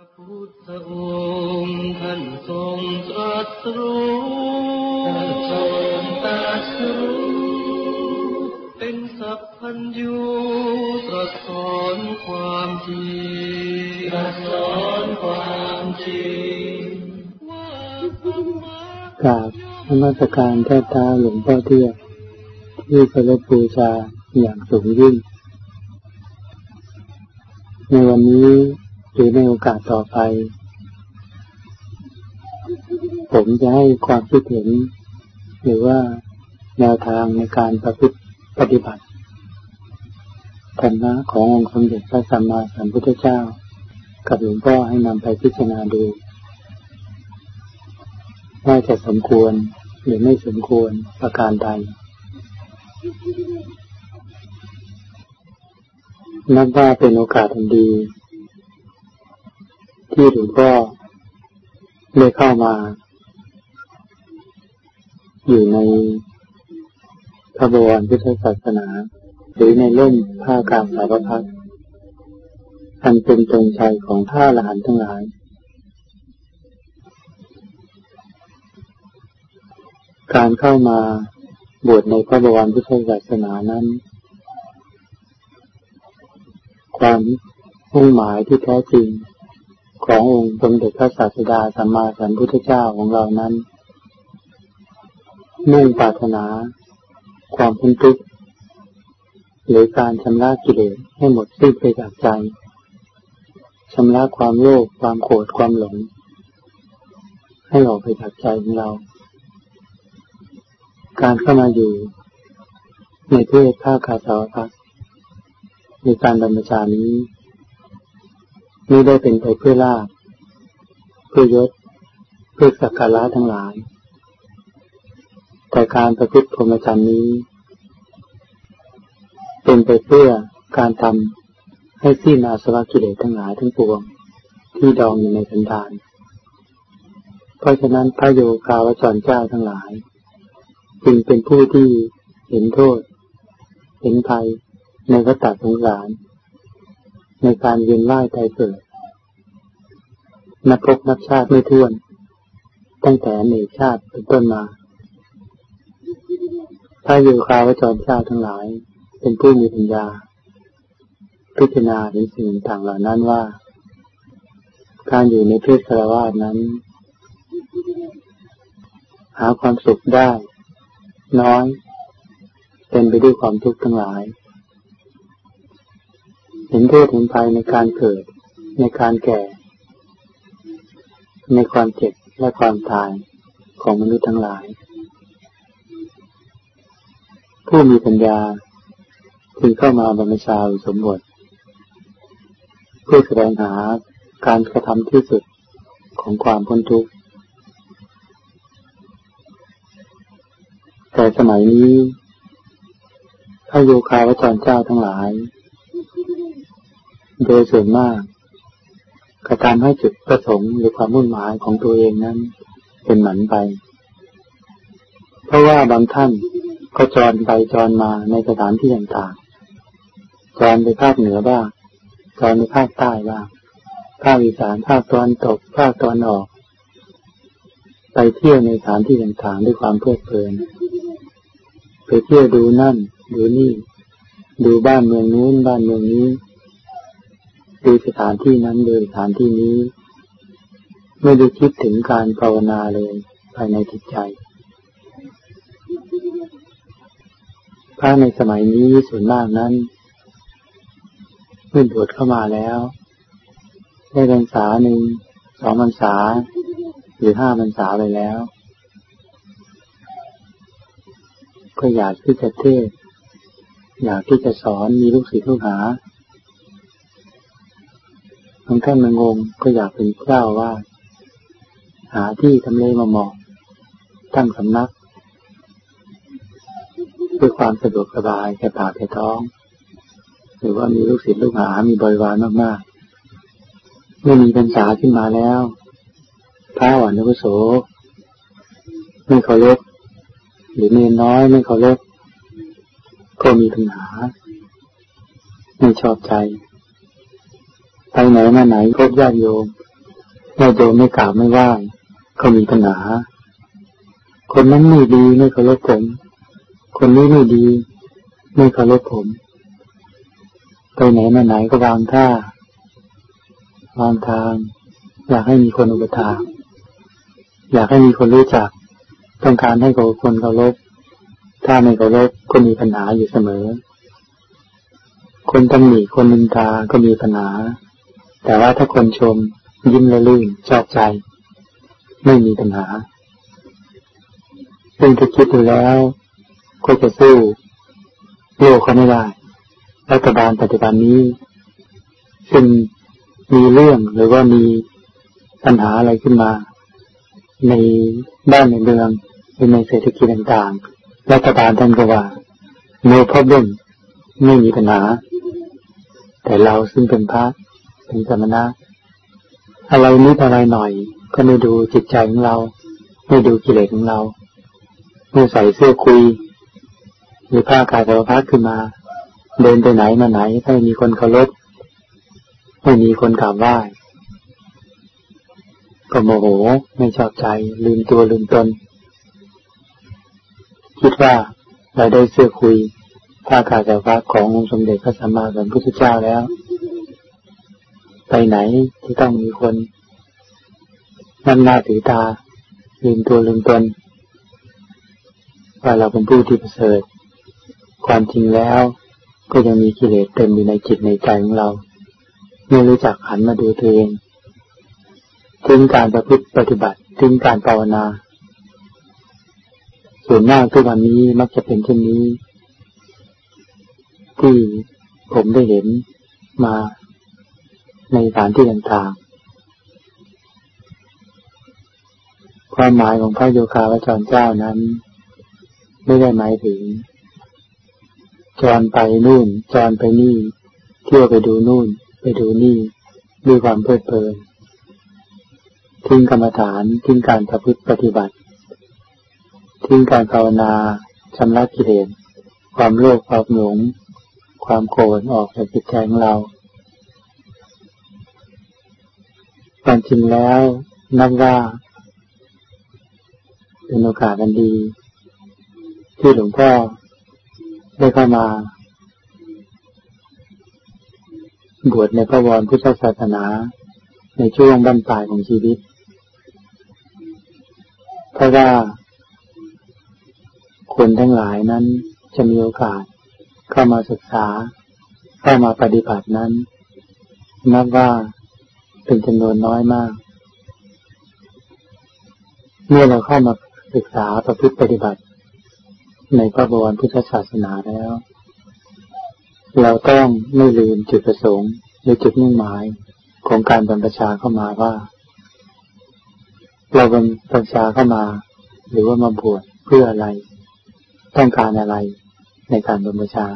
พระพุทธองค์ท่านทรงตรัสรู้ท่านทรงตรัสรู้เป็นสัพพัญญูตรัสสอนความจริงตรัสสอนความจริงว่าธรรมะกราบนมัสการแท้ตาหลวงพ่อเทียที่เคารพบูชาอย่างสูงยิ่ง ในวันนี้ หรือในโอกาสต่อไป ผมจะให้ความคิดเห็น หรือว่าแนวทางในการประพฤติปฏิบัติธรรมะขององค์สมเด็จพระสัมมาสัมพุทธเจ้า กับหลวงพ่อให้นำไปพิจารณาดูว่าจะสมควรหรือไม่สมควรประการใดนับว่าเป็นโอกาสอันดี ที่หลวงพ่อได้เข้ามา อยู่ในพระบวรพุทธศาสนา หรือในร่มผ้ากาสาวพัดอันเป็นตรงชัยของท่าละหันทั้งหลาย การเข้ามาบวชในพระบวรพุทธศาสนานั้น ความมุ่งหมายที่แท้จริง ขององค์สมเด็จพระศาสดาสัมมาสัมพุทธเจ้าของเรานั้นมุ่งปรารถนา ความพ้นทุกข์หรือการชำระกิเลสให้หมดสิ้นไปจากใจชำระความโลภความโกรธความหลง ให้ออกไปจากใจของเรา การเข้ามาอยู่ ในเพศภาคาสาวพักในการดำเนินการ นี้ไม่ได้เป็นไปเพื่อลาภเพื่อยศ เพื่อสักการะทั้งหลาย แต่การประพฤติพรหมจรรย์นี้ เป็นไปเพื่อการทำให้สิ้นอาสวะกิเลสทั้งหลายทั้งปวงที่ดองอยู่ในสันดาน เพราะฉะนั้นพระโยคาวจรเจ้าทั้งหลาย จึงเป็นผู้ที่เห็นโทษ เห็นภัยในวัฏสงสาร ในการเวียนว่ายตายเกิดนับพบนับชาติไม่ท้วน ตั้งแต่เนกชาติเป็นต้นมาถ้าอยู่คาวจรเจ้าทั้งหลาย เป็นผู้มีปัญญา พิจารณาเห็นสิ่งต่างเหล่านั้นว่า การอยู่ในเพศคารวาสนั้น หาความสุขได้ น้อย เป็นไปด้วยความทุกข์ทั้งหลาย เห็นโทษเห็นภัยในการเกิด ในการแก่ ในความเจ็บและความตายของมนุษย์ทั้งหลาย ผู้มีปัญญาจึงเข้ามาบรรชาสมบทเพื่อแสดงหาการกระทำที่สุดของความพ้นทุกข์ แต่สมัยนี้พระโยคาวจรเจ้าทั้งหลาย โดยส่วนมากกระทำให้จุดประสงค์หรือความมุ่งหมายของตัวเองนั้น เป็นหมันไป เพราะว่าบางท่านก็จรไปจรมาในสถานที่ต่างๆจรไปภาคเหนือบ้างจรไปภาคใต้บ้างภาคอีสานภาคตอนตกภาคตอนออก ไปเที่ยวในสถานที่ต่างๆด้วยความเพลิดเพลิน ไปเที่ยวดูนั่น ดูนี่ ดูบ้านเมืองนู้นบ้านเมืองนี้ ดูสถานที่นั้นดูสถานที่นี้ ไม่ได้คิดถึงการภาวนาเลยภายในจิตใจ พระในสมัยนี้ส่วนมากนั้นเมื่อบวชเข้ามาแล้ว ได้พรรษาหนึ่งสองพรรษา หรือห้าพรรษาไปแล้ว ก็อยากที่จะเทศ อยากที่จะสอนมีลูกศิษย์ลูกหา บางท่านมันงงก็อยากเป็นเจ้าว่า หาที่ทำเลมาเหมาะตั้งสำนักเพื่อความสะดวกสบายแก่ปากแก่ท้อง หรือว่ามีลูกศิษย์ลูกหา มีบริวารมากๆเมื่อมีพรรษาขึ้นมาแล้วพระหวานนุโสไม่เคารพหรือเนนน้อยไม่เคารพก็มีปัญหา ไม่ชอบใจ ไปไหนมาไหนพบญาติโยมญาโยมไม่กล่าวไม่ว่าก็มีปัญหา คนนั้นไม่ดีไม่เคารพผม คนนี้ไม่ดี ไม่เคารพผม ไปไหนมาไหนก็วางท่าวางทาง อยากให้มีคนอุปถัมภ์อยากให้มีคนรู้จัก ต้องการให้คนเคารพถ้าไม่เคารพก็มีปัญหาอยู่เสมอ คนตำหนิคนนินทาก็มีปัญหา แต่ว่าถ้าคนชมยิ้มละลื่นชอบใจ ไม่มีปัญหาซึ่งถ้าคิดดูแล้วก็จะสู้โลกเขาไม่ได้รัฐบาลปัจจุบันนี้ ซึ่งมีเรื่องหรือว่ามีปัญหาอะไรขึ้นมา ในบ้านในเมืองหรือในเศรษฐกิจต่างๆ รัฐบาลท่านก็ว่า no problem ไม่มีปัญหา แต่เราซึ่งเป็นพระ เป็นสมณะ อะไรนิดอะไรหน่อย ก็ไม่ดูจิตใจของเรา ไม่ดูกิเลสของเราเมื่อใส่เสื้อคุย หรือผ้ากายเรพักขึ้นมา เดินไปไหนมาไหนถ้ามีคนเคารพไม่มีคนกราบไหว้ก็โมโหไม่ชอบใจ ลืมตัวลืมตน คิดว่าเราได้เสื้อคุยผ้ากาสาวพักขององค์สมเด็จพระสัมมาสัมพุทธเจ้าแล้ว ไปไหนที่ต้องมีคนนั่นหน้าถือตาลืมตัวลืมตนว่าเราเป็นผู้ที่ประเสริฐความจริงแล้ว ก็ยังมีกิเลสเต็มอยู่ในจิตในใจของเราไม่รู้จักหันมาดูตัวเองทิ้งการประพฤติปฏิบัติทิ้งการภาวนา ส่วนมากทุกวันนี้มักจะเป็นเช่นนี้ ที่ผมได้เห็นมา ในสถานที่ต่างๆความหมายของพระโยคาวจรเจ้านั้น ไม่ได้หมายถึง จรไปนู่น จรไปนี่ เที่ยวไปดูนู่น ไปดูนี่ด้วยความเพลิดเพลินทิ้งกรรมฐานทิ้งการประพฤติปฏิบัติ ทิ้งการภาวนาชำระกิเลสความโลภความหลง ความโกรธออกจากจิตใจของเรา ความจริงแล้วนับว่า เป็นโอกาสอันดี ที่หลวงพ่อได้เข้ามา บวชในพระวรพุทธศาสนา ในช่วงบรรปลายของชีวิต เพราะว่าคนทั้งหลายนั้นจะมีโอกาสเข้ามาศึกษา เข้ามาปฏิบัตินั้น นับว่า เป็นจำนวนน้อยมาก เมื่อเราเข้ามาศึกษาประพฤติปฏิบัติ ในพระบวรพุทธศาสนาแล้ว เราต้องไม่ลืมจุดประสงค์หรือจุดมุ่งหมายของการบรรพชาเข้ามาว่า เราบรรพชาเข้ามา หรือว่ามาบวชเพื่ออะไร ต้องการอะไรในการบรรพชา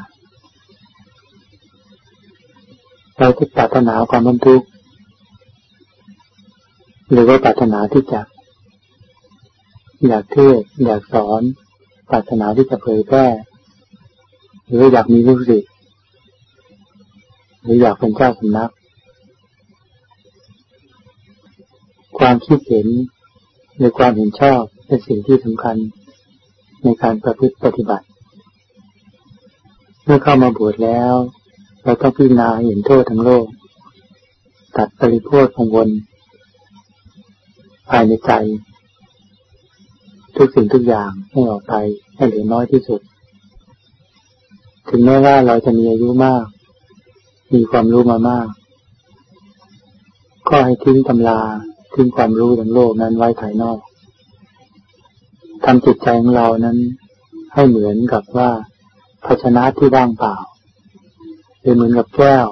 เราที่ปรารถนาความบรรทุก หรือว่าปรารถนาที่จะ อยากเทศอยากสอนปรารถนาที่จะเผยแพร่หรืออยากมีลูกศิษย์หรืออยากเป็นเจ้าสำนัก ความคิดเห็นหรือความเห็นชอบเป็นสิ่งที่สำคัญในการประพฤติปฏิบัติ เมื่อเข้ามาบวชแล้ว เราต้องพิจารณาเห็นโทษทั้งโลก ตัดปริโภคของวน ภายในใจ ทุกสิ่งทุกอย่างให้ออกไปให้เหลือน้อยที่สุด ถึงแม้ว่าเราจะมีอายุมาก มีความรู้มามาก ก็ให้ทิ้งตำราทิ้งความรู้ทั้งโลกนั้นไว้ภายนอกทำจิตใจของเรานั้น ให้เหมือนกับว่าภาชนะที่ว่างเปล่าหรือเหมือนกับแก้ว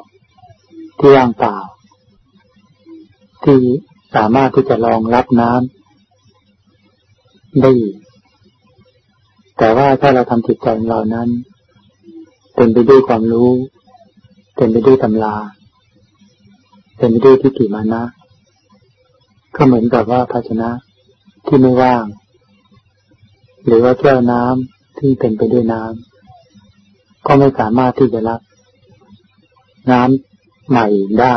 ที่ว่างเปล่า ที่ สามารถที่จะรองรับน้ำได้ แต่ว่าถ้าเราทำจิตใจของเรานั้นเต็มไปด้วยความรู้เต็มไปด้วยตำราเต็มไปด้วยทิฏฐิมานะ ก็เหมือนกับว่าภาชนะที่ไม่ว่าง หรือว่าแก้วน้ำที่เต็มไปด้วยน้ำก็ไม่สามารถที่จะรับ น้ำใหม่ได้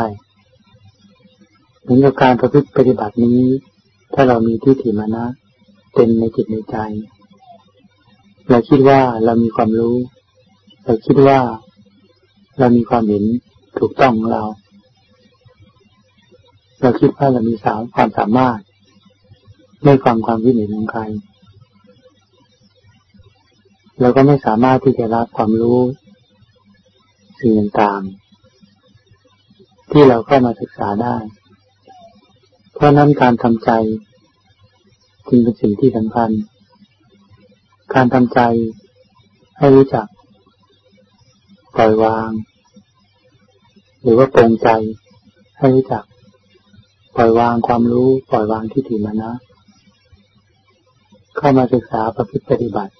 เหมือนกับการประพฤติปฏิบัตินี้ ถ้าเรามีที่ถิมานะเป็นในจิตในใจ เราคิดว่าเรามีความรู้ เราคิดว่าเรามีความเห็นถูกต้องของเรา เราคิดว่าเรามีสาวความสามารถ ไม่ฟังความคิดเห็นของใครเราก็ไม่สามารถที่จะรับความรู้สิ่งต่างๆที่เราเข้ามาศึกษาได้ เพราะนั้นการทำใจจึงเป็นสิ่งที่สำคัญ การทำใจให้รู้จัก ปล่อยวาง หรือว่าปรงใจให้รู้จัก ปล่อยวางความรู้ ปล่อยวางที่ถิมานะ เข้ามาศึกษาประพฤติปฏิบัติ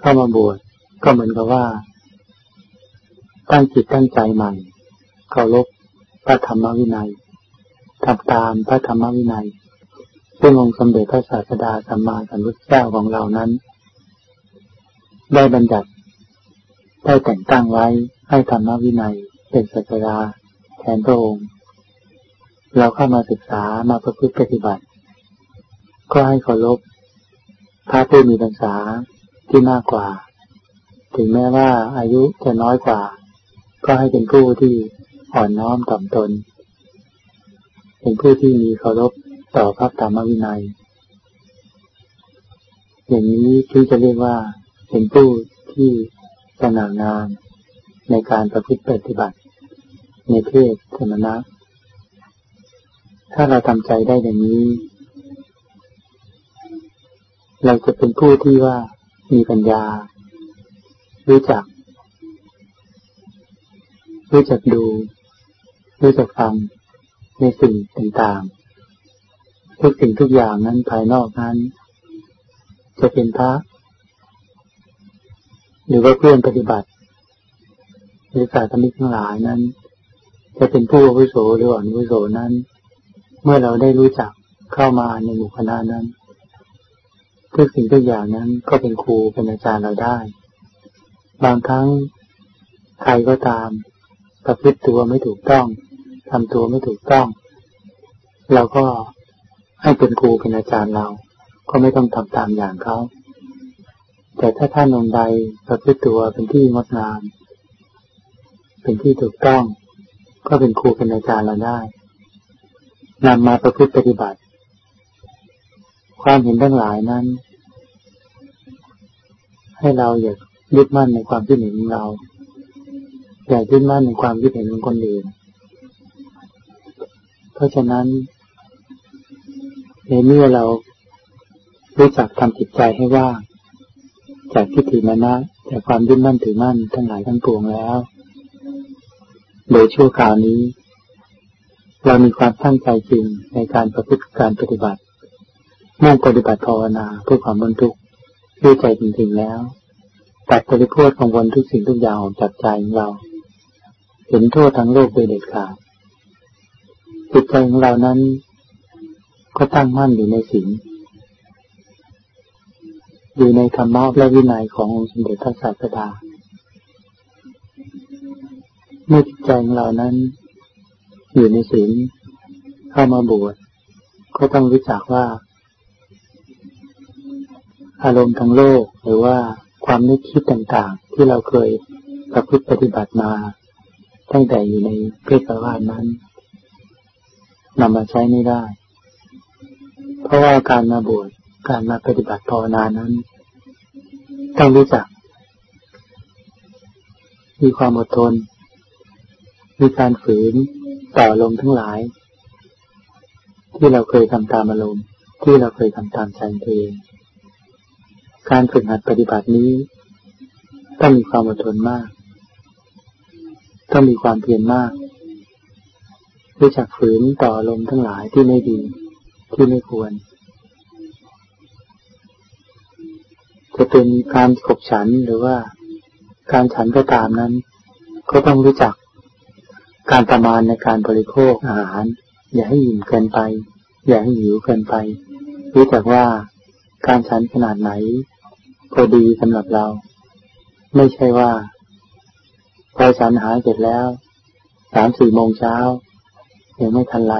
เข้ามาบวชก็เหมือนกับว่า ตั้งจิตตั้งใจใหม่ เคารพพระธรรมวินัย ทำตามพระธรรมวินัย ซึ่งองค์สมเด็จพระศาสดาสัมมาสัมพุทธเจ้าของเรานั้น ได้บัญญัติได้แต่งตั้งไว้ให้ธรรมวินัยเป็นศาสดาแทนพระองค์ เราเข้ามาศึกษามาประพฤติปฏิบัติ ก็ให้เคารพพระผู้มีพรรษาที่มากกว่า ถึงแม้ว่าอายุจะน้อยกว่า ก็ให้เป็นผู้ที่อ่อนน้อมต่อมตน เป็นผู้ที่มีเคารพต่อพระธรรมวินัย อย่างนี้ที่จะเรียกว่าเป็นผู้ที่สง่างามในการประพฤติปฏิบัติ ในเพศสมณะ ถ้าเราทำใจได้อย่างนี้ เราจะเป็นผู้ที่ว่ามีปัญญา รู้จัก รู้จักดู รู้จักฟัง ในสิ่งต่างๆ ทุกสิ่งทุกอย่างนั้นภายนอกนั้น จะเป็นพระ หรือว่าเพื่อนปฏิบัติ หรือสาธมิกทั้งหลายนั้น จะเป็นผู้อาวุโสหรืออ่อนอาวุโสนั้น เมื่อเราได้รู้จักเข้ามาในหมู่คณะนั้น ทุกสิ่งทุกอย่างนั้นก็เป็นครูเป็นอาจารย์เราได้ บางครั้งใครก็ตามประพฤติตัวไม่ถูกต้อง ทำตัวไม่ถูกต้อง เราก็ให้เป็นครูเป็นอาจารย์เรา ก็ไม่ต้องทำตามอย่างเขา แต่ถ้าท่านองค์ใดประพฤติตัวเป็นที่งดงาม เป็นที่ถูกต้อง ก็เป็นครูเป็นอาจารย์เราได้นำมาประพฤติปฏิบัติ ความเห็นทั้งหลายนั้น ให้เราอย่ายึดมั่นในความคิดเห็นของเรา อย่ายึดมั่นในความคิดเห็นของคนอื่น ราะฉะนั้น ในเมื่อเรารู้จักทำจิตใจให้ว่างจากทิฏฐิมานะจากความยึดมั่นถือมั่นทั้งหลายทั้งปวงแล้ว โดยชั่วคราวนี้ เรามีความตั้งใจจริงในการประพฤติการปฏิบัติมุ่งปฏิบัติภาวนาเพื่อความบรรทุกด้วยใจจริงๆแล้วตัดปริพุทของวนทุกสิ่งทุกอย่างออกจากใจของเรา เห็นโทษทั้งโลกโดยเด็ดขาด จิตใจของเรานั้น ก็ตั้งมั่นอยู่ในสิ่งอยู่ในธรรมะและวินัยขององค์สมเด็จพระศาสดาเมื่อจิตใจของเรานั้น อยู่ในศีลเข้ามาบวชก็ต้องรู้จักว่า อารมณ์ทางโลกหรือว่าความนึกคิดต่างๆ ที่เราเคยประพฤติปฏิบัติมา ตั้งแต่อยู่ในเพศประวาสนั้น นำมาใช้ไม่ได้ เพราะว่าการมาบวชการมาปฏิบัติภาวนานั้น ต้องรู้จัก มีความอดทน มีการฝืนต่ออารมทั้งหลาย ที่เราเคยทำตามอารมณ์ที่เราเคยทำตามใจตัวเองการฝึกหัดปฏิบัตินี้ต้องมีความอดทนมาก ต้องมีความเพียรมาก รู้จักฝืนต่ออารมทั้งหลายที่ไม่ดี ที่ไม่ควร จะเป็นการขบฉันหรือว่าการฉันก็ตามนั้น ก็ต้องรู้จักการประมาณในการบริโภคอาหาร อย่าให้หิ่มเกินไป อย่าให้หิวเกินไป รู้จักว่าการฉันขนาดไหนพอดีสำหรับเรา ไม่ใช่ว่า พอฉันหายเสร็จแล้วสามสี่โมงเช้า ยังไม่ทันไร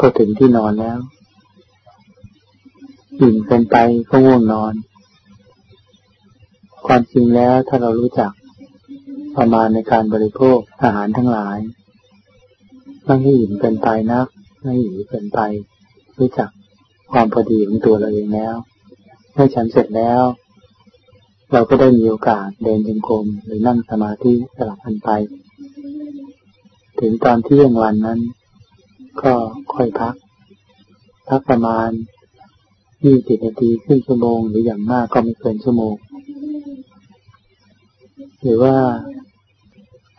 ก็ถึงที่นอนแล้วอิ่มเกินไปก็ง่วงนอน ความจริงแล้วถ้าเรารู้จักประมาณในการบริโภคอาหารทั้งหลายไม่ให้อิ่มเกินไปนักไม่หิวเกินไป รู้จักความพอดีของตัวเราเองแล้วเมื่อฉันเสร็จแล้ว เราก็ได้มีโอกาสเดินจงกรมหรือนั่งสมาธิสลับกันไป ถึงตอนเที่ยงวันนั้น ก็ค่อยพัก พักประมาณยี่สิบนาทีครึ่งชั่วโมง หรืออย่างมากก็ไม่เกินชั่วโมง หรือว่า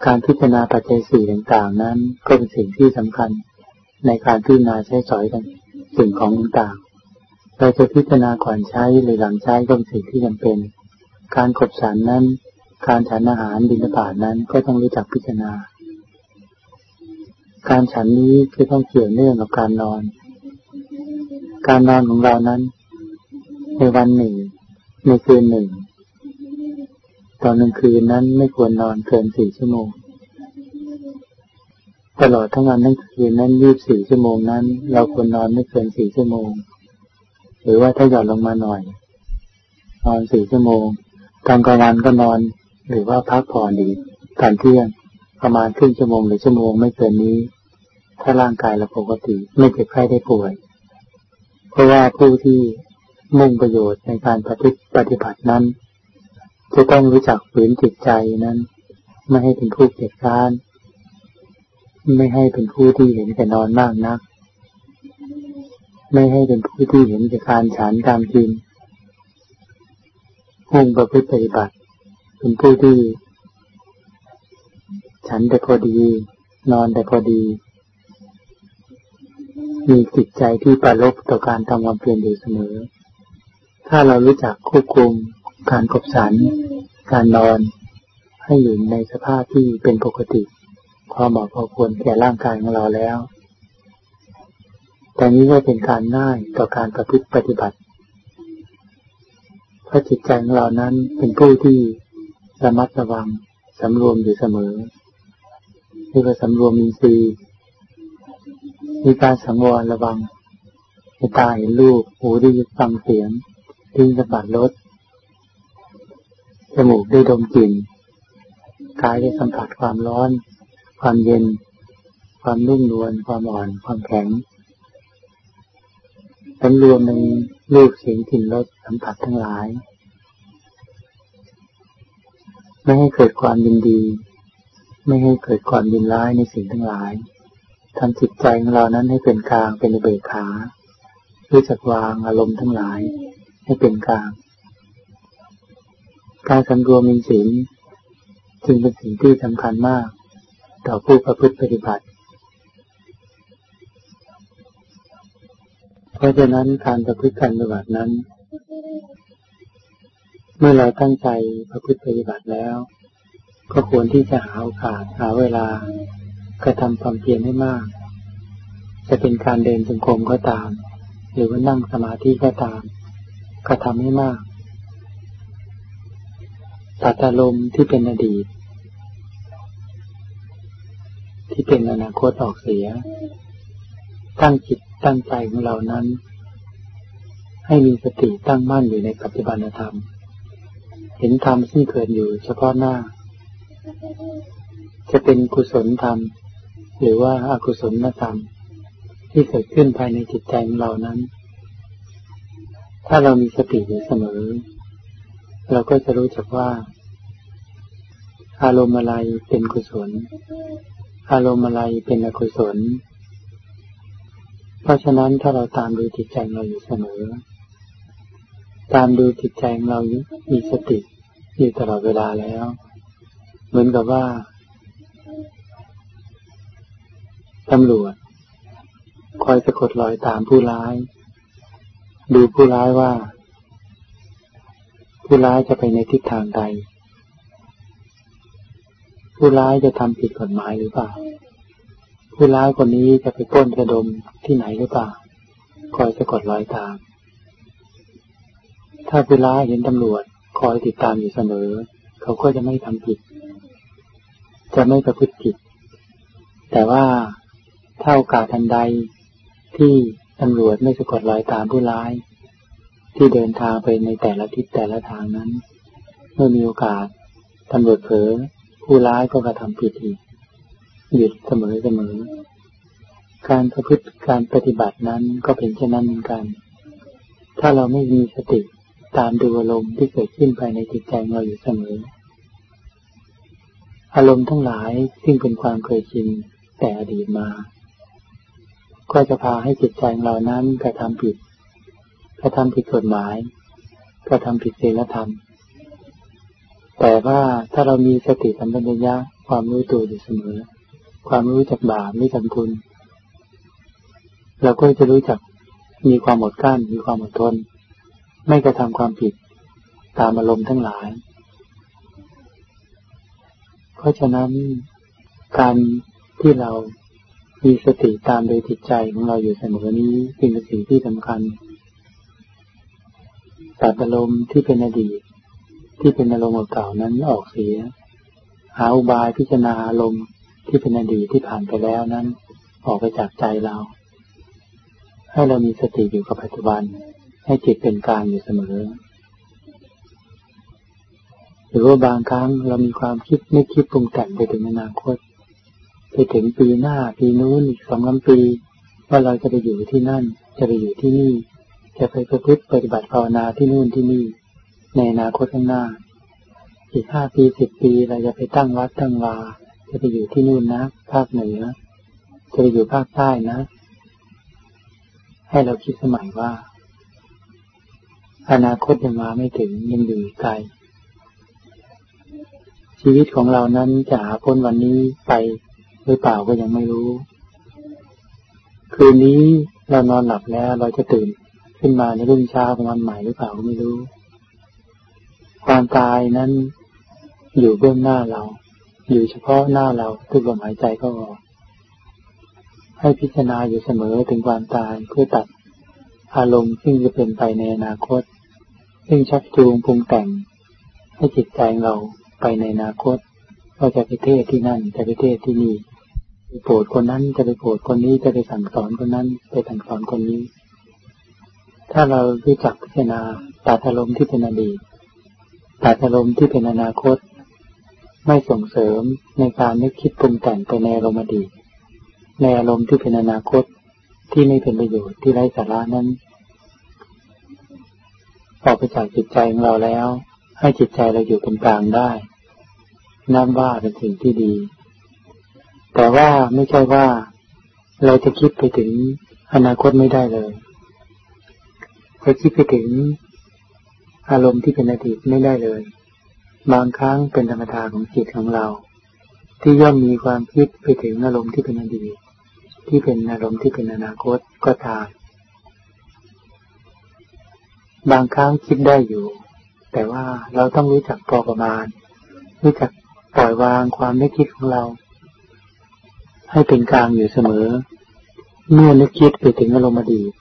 การพิจารณาปัจจัยสี่ต่างๆ นั้น ก็เป็นสิ่งที่สำคัญในการพิจารณาใช้สอยกันสิ่งของต่างๆ เราจะพิจารณาก่อนใช้หรือหลังใช้ก็เป็นสิ่งที่จำเป็น การขบฉันนั้น การฉันอาหารบิณฑบาตนั้นก็ต้องรู้จักพิจารณา การฉันนี้คือต้องเกี่ยวเนื่องกับการนอน การนอนของเรานั้น ในวันหนึ่ง ในคืนหนึ่ง ตอนกลางคืนนั้นไม่ควรนอนเกินสี่ชั่วโมง ตลอดทั้งวันทั้งคืนนั้นยี่บสี่ชั่วโมงนั้น เราควรนอนไม่เกินสี่ชั่วโมง หรือว่าถ้าหย่อนลงมาหน่อย นอนสี่ชั่วโมง ตอนกลางวันก็นอน หรือว่าพักผ่อนดีตอนเที่ยง ประมาณครึ่งชั่วโมงหรือชั่วโมงไม่เกินนี้ ถ้าร่างกายเราปกติไม่เจ็บไข้ได้ป่วย เพราะว่าผู้ที่มุ่งประโยชน์ในการปฏิปฏิบัตินั้น จะต้องรู้จักฝืนจิตใจนั้น ไม่ให้เป็นผู้เกียจค้านไม่ให้เป็นผู้ที่เห็นแต่นอนมากนัก ไม่ให้เป็นผู้ที่เห็นแต่การฉันการกินหุ่งประพฤติปฏิบัติ เป็นผู้ที่ ฉันแต่พอดี นอนแต่พอดี มีจิตใจที่ประลบต่อการทำความเพียรอยู่เสมอ ถ้าเรารู้จักควบคุมการกบสัน การนอน ให้อยู่ในสภาพที่เป็นปกติพอเหมาะพอควรแก่ร่างกายของเราแล้วแต่นี้ก็เป็นการง่ายต่อการประพฤติปฏิบัติ เพราะจิตใจของเรานั้นเป็นผู้ที่ระมัดระวังสำรวมอยู่เสมอ เรียกว่าสำรวมมีซีมีการสังวรระวังตาเห็นรูปหูได้ยินฟังเสียงดิ้นสัมผัสรสจมูกได้ดมกลิ่นกายได้สัมผัสความร้อน ความเย็น ความนุ่มนวลความอ่อน ความแข็งสำรวมในรูปเสียงกลิ่นรสสัมผัสทั้งหลาย ไม่ให้เกิดความยินดี ไม่ให้เกิดความยินร้ายในสิ่งทั้งหลายทำจิตใจของเรานั้นให้เป็นกลางเป็นเบิกขารู้จักวางอารมณ์ทั้งหลายให้เป็นกลาง การสำรวมมีศีลจึงเป็นสิ่งที่สำคัญมาก ต่อผู้ประพฤติปฏิบัติ เพราะฉะนั้นการประพฤติการปฏิบัตินั้น เมื่อเราตั้งใจประพฤติปฏิบัติแล้ว ก็ควรที่จะหาโอกาสหาเวลากระทำความเพียรให้มาก จะเป็นการเดินจงกรมก็ตาม หรือว่านั่งสมาธิก็ตาม กระทำให้มากตัดอารมณ์ที่เป็นอดีต ที่เป็นอนาคตออกเสีย ตั้งจิตตั้งใจของเรานั้น ให้มีสติตั้งมั่นอยู่ในปัจจุบันธรรม เห็นธรรมซึ่งเกิดอยู่เฉพาะหน้า จะเป็นกุศลธรรม หรือว่าอากุศลธรรม ที่เกิดขึ้นภายในจิตใจของเรานั้น ถ้าเรามีสติอยู่เสมอ เราก็จะรู้จักว่า อารมณ์อะไรเป็นกุศล อารมณ์อะไรเป็นอกุศล เพราะฉะนั้นถ้าเราตามดูจิตใจเราอยู่เสมอ ตามดูจิตใจเรามีสติอยู่ตลอดเวลาแล้ว เหมือนกับว่าตำรวจ คอยสะกดรอยตามผู้ร้าย ดูผู้ร้ายว่า ผู้ร้ายจะไปในทิศทางใด ผู้ร้ายจะทำผิดกฎหมายหรือเปล่า ผู้ร้ายคนนี้จะไปป้นกระดมที่ไหนหรือเปล่า คอยสะกดรอยตาม ถ้าผู้ร้ายเห็นตำรวจ คอยติดตามอยู่เสมอ เขาก็จะไม่ทำผิด จะไม่ประพฤติผิด แต่ว่าถ้ากาสทันใดที่ตำรวจไม่สะกดรอยตามผู้ร้าย ที่เดินทางไปในแต่ละทิศแต่ละทางนั้น เมื่อมีโอกาสตำรวจเผลอผู้ร้ายก็กระทำผิดอีกหยุดเสมอเสมอ การประพฤติการปฏิบัตินั้นก็เป็นเช่นนั้นเหมือนกัน ถ้าเราไม่มีสติตามดูอารมณ์ที่เกิดขึ้นภายในจิตใจเราอยู่เสมอ อารมณ์ทั้งหลายซึ่งเป็นความเคยชินแต่อดีตมา ก็จะพาให้จิตใจเรานั้นกระทำผิด กระทำผิดกฎหมาย กระทำผิดศีลธรรม แต่ว่าถ้าเรามีสติสัมปชัญญะความรู้ตัวอยู่เสมอ ความรู้จักบาปไม่จำคุณ เราก็จะรู้จักมีความอดกลั้นมีความอดทน ไม่กระทำความผิดตามอารมณ์ทั้งหลาย เพราะฉะนั้นการที่เรามีสติตามโดยจิตใจของเราอยู่เสมอนี้เป็นสิ่งที่สำคัญตัดอารมณ์ที่เป็นอดีต ที่เป็นอารมณ์เก่านั้นออกเสีย หาอุบายพิจารณาอารมณ์ที่เป็นอดีตที่ผ่านไปแล้วนั้น ออกไปจากใจเรา ให้เรามีสติอยู่กับปัจจุบัน ให้จิตเป็นกลางอยู่เสมอ หรือว่าบางครั้งเรามีความคิดไม่คิดปรุงแต่งไปถึงอนาคต ไปถึงปีหน้าปีนู้นอีกสองลำปี ว่าเราจะไปอยู่ที่นั่น จะไปอยู่ที่นี่ จะไปประพฤติปฏิบัติภาวนาที่นู่นที่นี่ ในอนาคตข้างหน้า อีกห้าปีสิบปีเราจะไปตั้งวัดตั้งวาจะไปอยู่ที่นู่นนะภาคเหนือจะไปอยู่ภาคใต้นะ ให้เราคิดสมัยว่า อนาคตยังมาไม่ถึงยังอยู่ไกล ชีวิตของเรานั้นจะหาพ้นวันนี้ไปหรือเปล่าก็ยังไม่รู้ คืนนี้เรานอนหลับแล้วเราจะตื่นขึ้นมาในรุ่งเช้าของวันใหม่หรือเปล่าก็ไม่รู้ ความตายนั้นอยู่เบื้องหน้าเรา อยู่เฉพาะหน้าเราทุกลมหายใจก็ออกให้พิจารณาอยู่เสมอถึงความตายเพื่อตัดอารมณ์ซึ่งจะเป็นไปในอนาคต ซึ่งชักจูงปรุงแต่งให้จิตใจเรา ไปในอนาคตว่าจะไปเทศที่นั่นจะไปเทศที่นี่ไปโปรดคนนั้นจะไปโปรดคนนี้จะไปสั่งสอนคนนั้น ไปสั่งสอนคนนี้ ถ้าเรารู้จักพิจารณาตัดอารมณ์ที่เป็นอดีตตัดอารมณ์ที่เป็นอนาคต ไม่ส่งเสริมในการนึกคิดปรุงแต่งไปในอารมณ์อดีตในอารมณ์ที่เป็นอนาคตที่ไม่เป็นประโยชน์ที่ไร้สาระนั้นออกไปจากจิตใจของเราแล้ว ให้จิตใจเราอยู่เป็นกลางได้ นั่นว่าเป็นสิ่งที่ดี แต่ว่าไม่ใช่ว่าเราจะคิดไปถึงอนาคตไม่ได้เลยจะคิดไปถึงอารมณ์ที่เป็นอดีตไม่ได้เลย บางครั้งเป็นธรรมดาของจิตของเรา ที่ย่อมมีความคิดไปถึงอารมณ์ที่เป็นอดีต ที่เป็นอารมณ์ที่เป็นอนาคตก็ตามบางครั้งคิดได้อยู่ แต่ว่าเราต้องรู้จักพอประมาณ รู้จัก ปล่อยวางความนึกคิดของเรา ให้เป็นกลางอยู่เสมอ เมื่อนึกคิดไปถึงอารมณ์อดีต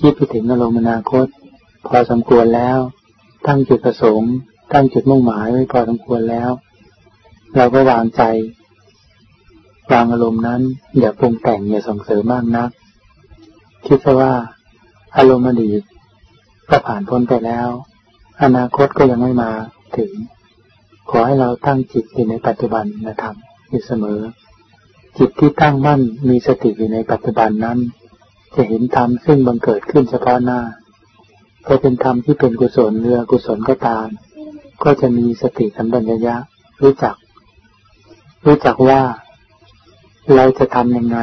คิดไปถึงอารมณ์อนาคต พอสมควรแล้ว ตั้งจุดประสงค์ ตั้งจุดมุ่งหมายไว้พอสมควรแล้ว เราก็วางใจ วางอารมณ์นั้น อย่าปรุงแต่งอย่าส่งเสริมมากนัก คิดซะว่า อารมณ์อดีตก็ผ่านพ้นไปแล้ว อนาคตก็ยังไม่มาถึง ขอให้เราตั้งจิตอยู่ในปัจจุบันนะครับอยู่เสมอ จิตที่ตั้งมั่นมีสติอยู่ในปัจจุบันนั้น จะเห็นธรรมซึ่งบังเกิดขึ้นเฉพาะหน้าจะเป็นธรรมที่เป็นกุศลเรือกุศลก็ตาม ก็จะมีสติสัมปชัญญะรู้จัก รู้จักว่า เราจะทำยังไง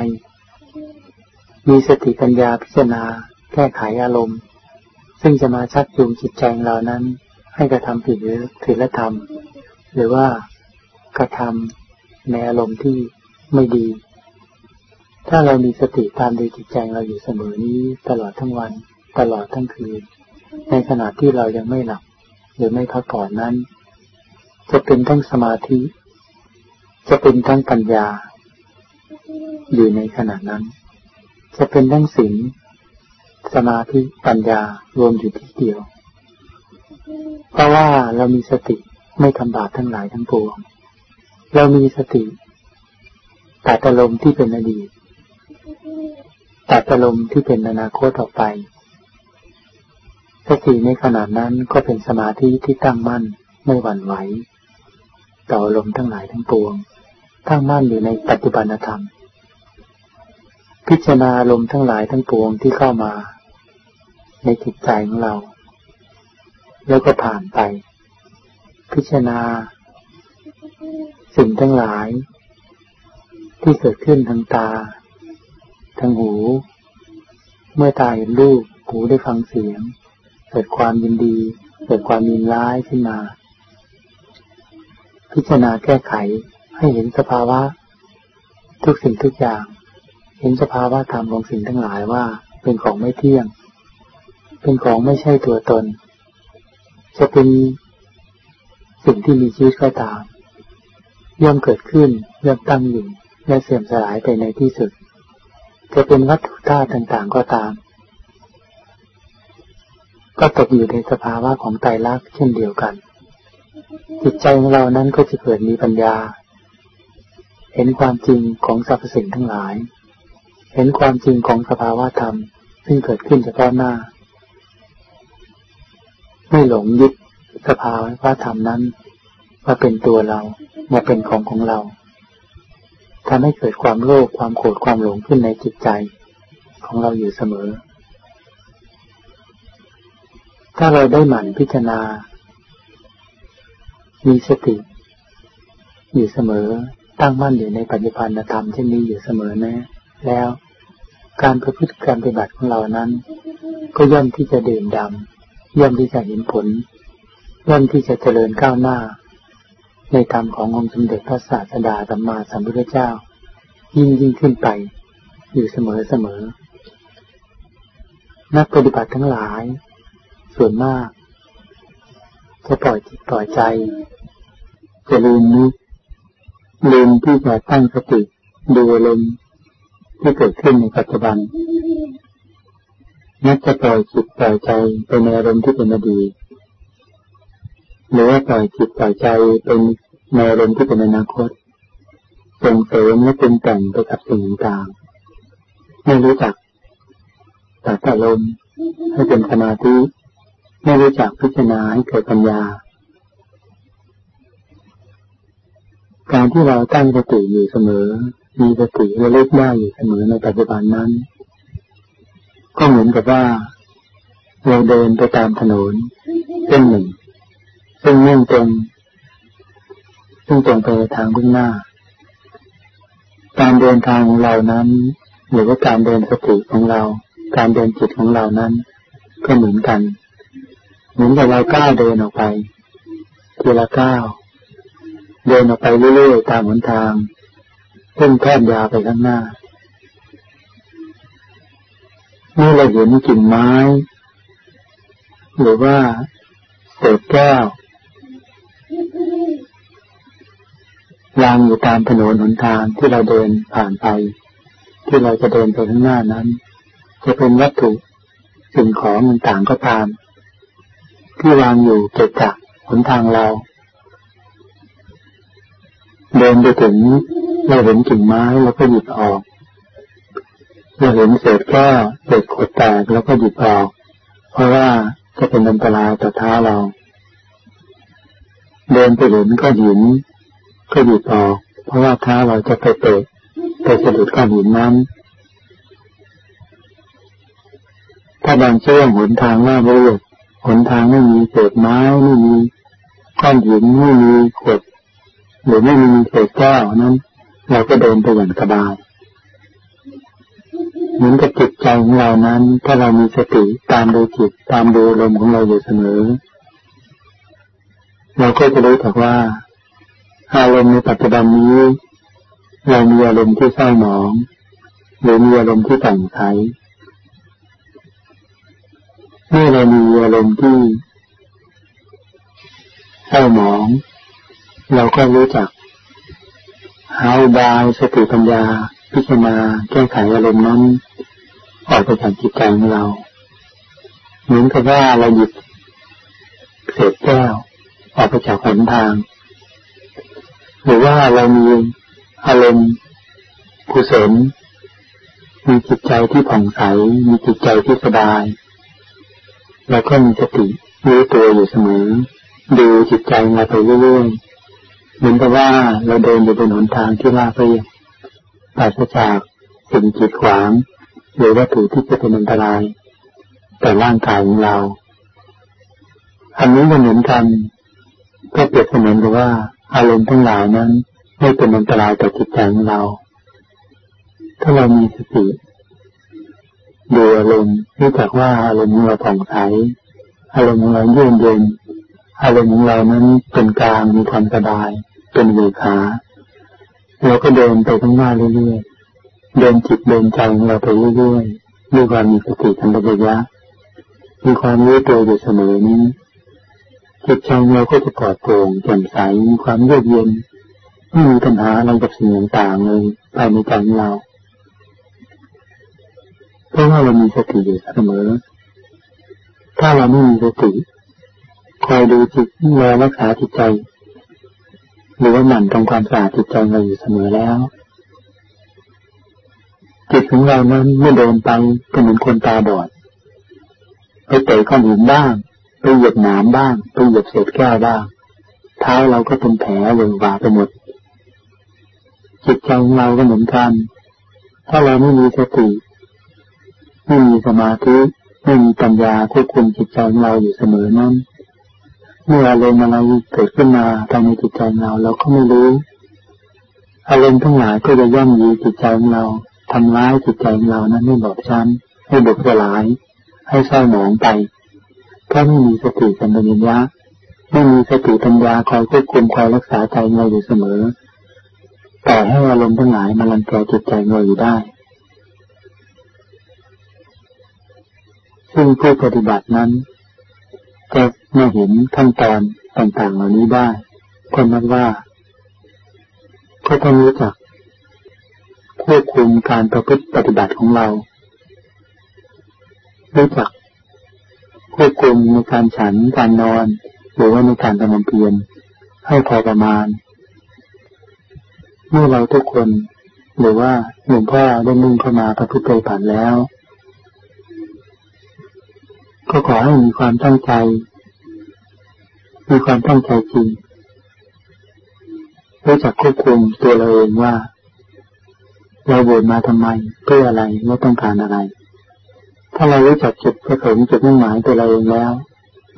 มีสติปัญญาพิจารณา แก้ไขอารมณ์ ซึ่งจะมาชักจูงจิตใจเรานั้น ให้กระทำผิดหรือถือละธรรม หรือว่ากระทำในอารมณ์ที่ไม่ดี ถ้าเรามีสติตามดูจิตใจเราอยู่เสมอนี้ตลอดทั้งวัน ตลอดทั้งคืน ในขณะที่เรายังไม่หลับ หรือไม่พักผ่อนนั้น จะเป็นทั้งสมาธิ จะเป็นทั้งปัญญา อยู่ในขณะนั้น จะเป็นทั้งศีลสมาธิปัญญารวมอยู่ที่เดียว เพราะว่าเรามีสติ ไม่ทำบาปทั้งหลายทั้งปวง เรามีสติตัดอารมณ์ที่เป็นอดีตตัดอารมณ์ที่เป็นอนาคตออกไปสติในขณะนั้นก็เป็นสมาธิที่ตั้งมั่นไม่หวั่นไหว ต่ออารมณ์ทั้งหลายทั้งปวง ตั้งมั่นอยู่ในปัจจุบันธรรม พิจารณาอารมณ์ทั้งหลายทั้งปวงที่เข้ามา ในจิตใจของเรา แล้วก็ผ่านไป พิจารณา สิ่งทั้งหลาย ที่เกิดขึ้นทางตา ทางหู เมื่อตาเห็นรูปหูได้ฟังเสียง เกิดความยินดี เกิดความยินร้ายขึ้นมา พิจารณาแก้ไขให้เห็นสภาวะ ทุกสิ่งทุกอย่าง เห็นสภาวะธรรมของสิ่งทั้งหลายว่าเป็นของไม่เที่ยง เป็นของไม่ใช่ตัวตน จะเป็น สิ่งที่มีชีวิตก็ตาม ย่อมเกิดขึ้นย่อมตั้งอยู่ และเสื่อมสลายไปในที่สุด จะเป็นวัตถุธาตุต่างๆก็ตาม ก็ตกอยู่ในสภาวะของไตรลักษณ์เช่นเดียวกัน จิตใจของเรานั้นก็จะเกิดมีปัญญา เห็นความจริงของสรรพสิ่งทั้งหลาย เห็นความจริงของสภาวะธรรม ซึ่งเกิดขึ้นเฉพาะหน้า ไม่หลงยึด สภาวะธรรมนั้นว่าเป็นตัวเราว่าเป็นของของเราทำให้เกิดความโลภความโกรธความหลงขึ้นในจิตใจของเราอยู่เสมอ ถ้าเราได้หมั่นพิจารณา มีสติ อยู่เสมอ ตั้งมั่นอยู่ในปัจจุบันธรรมเช่นนี้อยู่เสมอแนะ แล้วการประพฤติการปฏิบัติของเรานั้น ก็ย่อมที่จะเดินดำย่อมที่จะเห็นผล ย่อมที่จะเจริญก้าวหน้า ในธรรมขององค์สมเด็จพระศาสดาสัมมาสัมพุทธเจ้า ยิ่งยิ่งขึ้นไป อยู่เสมอเสมอ นักปฏิบัติทั้งหลาย ส่วนมาก จะปล่อยจิตปล่อยใจ จะลืมนึกลืมที่จะตั้งสติดูลมที่เกิดขึ้นในปัจจุบันนักจะปล่อยจิตปล่อยใจไปในอารมณ์ที่เป็นอดีต หรือว่าปล่อยจิตปล่อยใจเป็นในอารมณ์ที่เป็นอนาคต ส่งเสริมและเป็นแต่งไปกับสิ่งต่างๆไม่รู้จักตัดอารมณ์ให้เป็นสมาธิไม่รู้จักพิจารณาให้เกิดปัญญา การที่เราตั้งสติอยู่เสมอ มีสติระลึกได้อยู่เสมอในปัจจุบันนั้น ก็เหมือนกับว่า เราเดินไปตามถนนเส้นหนึ่ง ซึ่งมุ่งตรงซึ่งตรงไปทางเบื้องหน้า การเดินทางของเรานั้น หรือว่าการเดินสติของเรา การเดินจิตของเรานั้น ก็เหมือนกัน เหมือนกับเราก้าวเดินออกไปทีละก้าวเดินออกไปเรื่อยๆตามหนทางซึ่งแคบยาวไปข้างหน้าเมื่อเราเห็นกิ่งไม้ หรือว่าเศษแก้ว วางอยู่ตามถนนหนทางที่เราเดินผ่านไป ที่เราจะเดินไปข้างหน้านั้น จะเป็นวัตถุสิ่งของต่างๆก็ตาม ที่วางอยู่เกิดจากหนทางเรา เดินไปถึงเราเห็นกิ่งไม้แล้วก็หยิบออกเราเห็นเศษแก้วเศษขวดแตกแล้วก็หยิบออก เพราะว่าจะเป็นอันตรายต่อเท้าเรา เดินไปเห็นก็หินก็หยิบออกเพราะว่าเท้าเราจะไปเตะไปสะดุดก้อนหินนั้นถ้าบางช่วงหนทางว่าเรียบหนทางไม่มีเศษไม้ไม่มีก้อนหินไม่มีขวดหรือไม่มีเศษแก้วนั้น เราก็เดินไปอย่างสบายเหมือนกับจิตใจของเรานั้น ถ้าเรามีสติตามดูจิตตามดูลมของเราอยู่เสมอ เราก็จะรู้ถักว่า อารมณ์ในปัจจุบันนี้ เรามีอารมณ์ที่เศร้าหมอง หรือมีอารมณ์ที่แต่งใสเมื่อเรามีอารมณ์ที่เศร้าหมอง เราก็รู้จักหาอุบายสติปัญญา พิจารณาแก้ไขอารมณ์นั้นออกไปจากจิตใจของเรา เหมือนกับว่าเราหยิบเศษแก้ว ออกไปจากหนทาง หรือว่าเรามีอารมณ์กุศลมีจิตใจที่ผ่องใส มีจิตใจที่สบาย แล้วก็มีสติรู้ตัวอยู่เสมอ ดูจิตใจมาไปเรื่อยๆเหมือนกับว่าเราเดินอยู่บนหนทางที่ราบเรียบปราศจากสิ่งกีดขวาง หรือวัตถุที่จะเป็นอันตราย แต่ร่างกายของเรา อันนี้ก็เหมือนกัน ก็เปรียบเสมือนกับว่า อารมณ์ทั้งหลายนั้น ไม่เป็นอันตรายต่อจิตใจของเรา ถ้าเรามีสติดูอารมณ์รู้จักว่าอารมณ์ของเราผ่องใสอารมณ์ของเราเยือกเย็นอารมณ์ของเรานั้นเป็นกลางมีความสบาย เป็นเวขาเราก็เดินไปข้างหน้าเรื่อยๆเดินจิตเดินใจของเราไปเรื่อยๆด้วยความมีสติธรรมระยะมีความรู้ตัวอยู่เสมอนี้ จิตใจเราก็จะปลอดโปร่งแจ่มใสมีความเยือกเย็นไม่มีปัญหาอะไรกับสิ่งต่างๆเลยภายในใจของเราเพราะว่าเรามีสติอยู่เสมอ ถ้าเราไม่มีสติคอยดูจิตแลรักษาจิตใจ หรือว่าหมั่นทำความสะอาดจิตใจเราอยู่เสมอแล้ว จิตของเรานั้นเมื่อเดินไปก็เหมือนคนตาบอดไปเตะก้อนหินบ้าง ไปเหยียบหนามบ้างไปเหยียบเศษแก้วบ้างเท้าเราก็เป็นแผลเวงวาไปหมดจิตใจของเราก็เหมือนกัน ถ้าเราไม่มีสติไม่มีสมาธิไม่มีปัญญาควบคุมจิตใจของเราอยู่เสมอนั้นเมื่ออารมณ์อะไรเกิดขึ้นมาภายในจิตใจเราเราก็ไม่รู้อารมณ์ทั้งหลายก็จะย่ำยีจิตใจของเราทำร้ายจิตใจของเรานั้นให้บอบช้ำให้บุบสลาย ให้เศร้าหมองไป เพราะไม่มีสติสัมปชัญญะไม่มีสติปัญญาคอยควบคุมคอยรักษาใจเราอยู่เสมอแต่ให้อารมณ์ทั้งหลายมาลังแกจิตใจเราอยู่ได้ ซึ่งผู้ปฏิบัตินั้นจะมาเห็นขั้นตอนต่างๆเหล่านี้ได้ก็นับว่าก็ต้องรู้จักควบคุมการประพฤติปฏิบัติของเรารู้จัก ควบคุมในการฉันการนอน หรือว่าในการทำความเพียรให้พอประมาณ เมื่อเราทุกคน หรือว่าหลวงพ่อได้มุ่งเข้ามาประพฤติปฏิบัติแล้ว ก็ขอให้มีความตั้งใจ มีความตั้งใจจริงรู้จักควบคุมตัวเราเองว่า เราบวชมาทำไมเพื่ออะไรไม่ต้องการอะไร ถ้าเรารู้จักจุดประสงค์จุดมุ่งหมายตัวเราเองแล้ว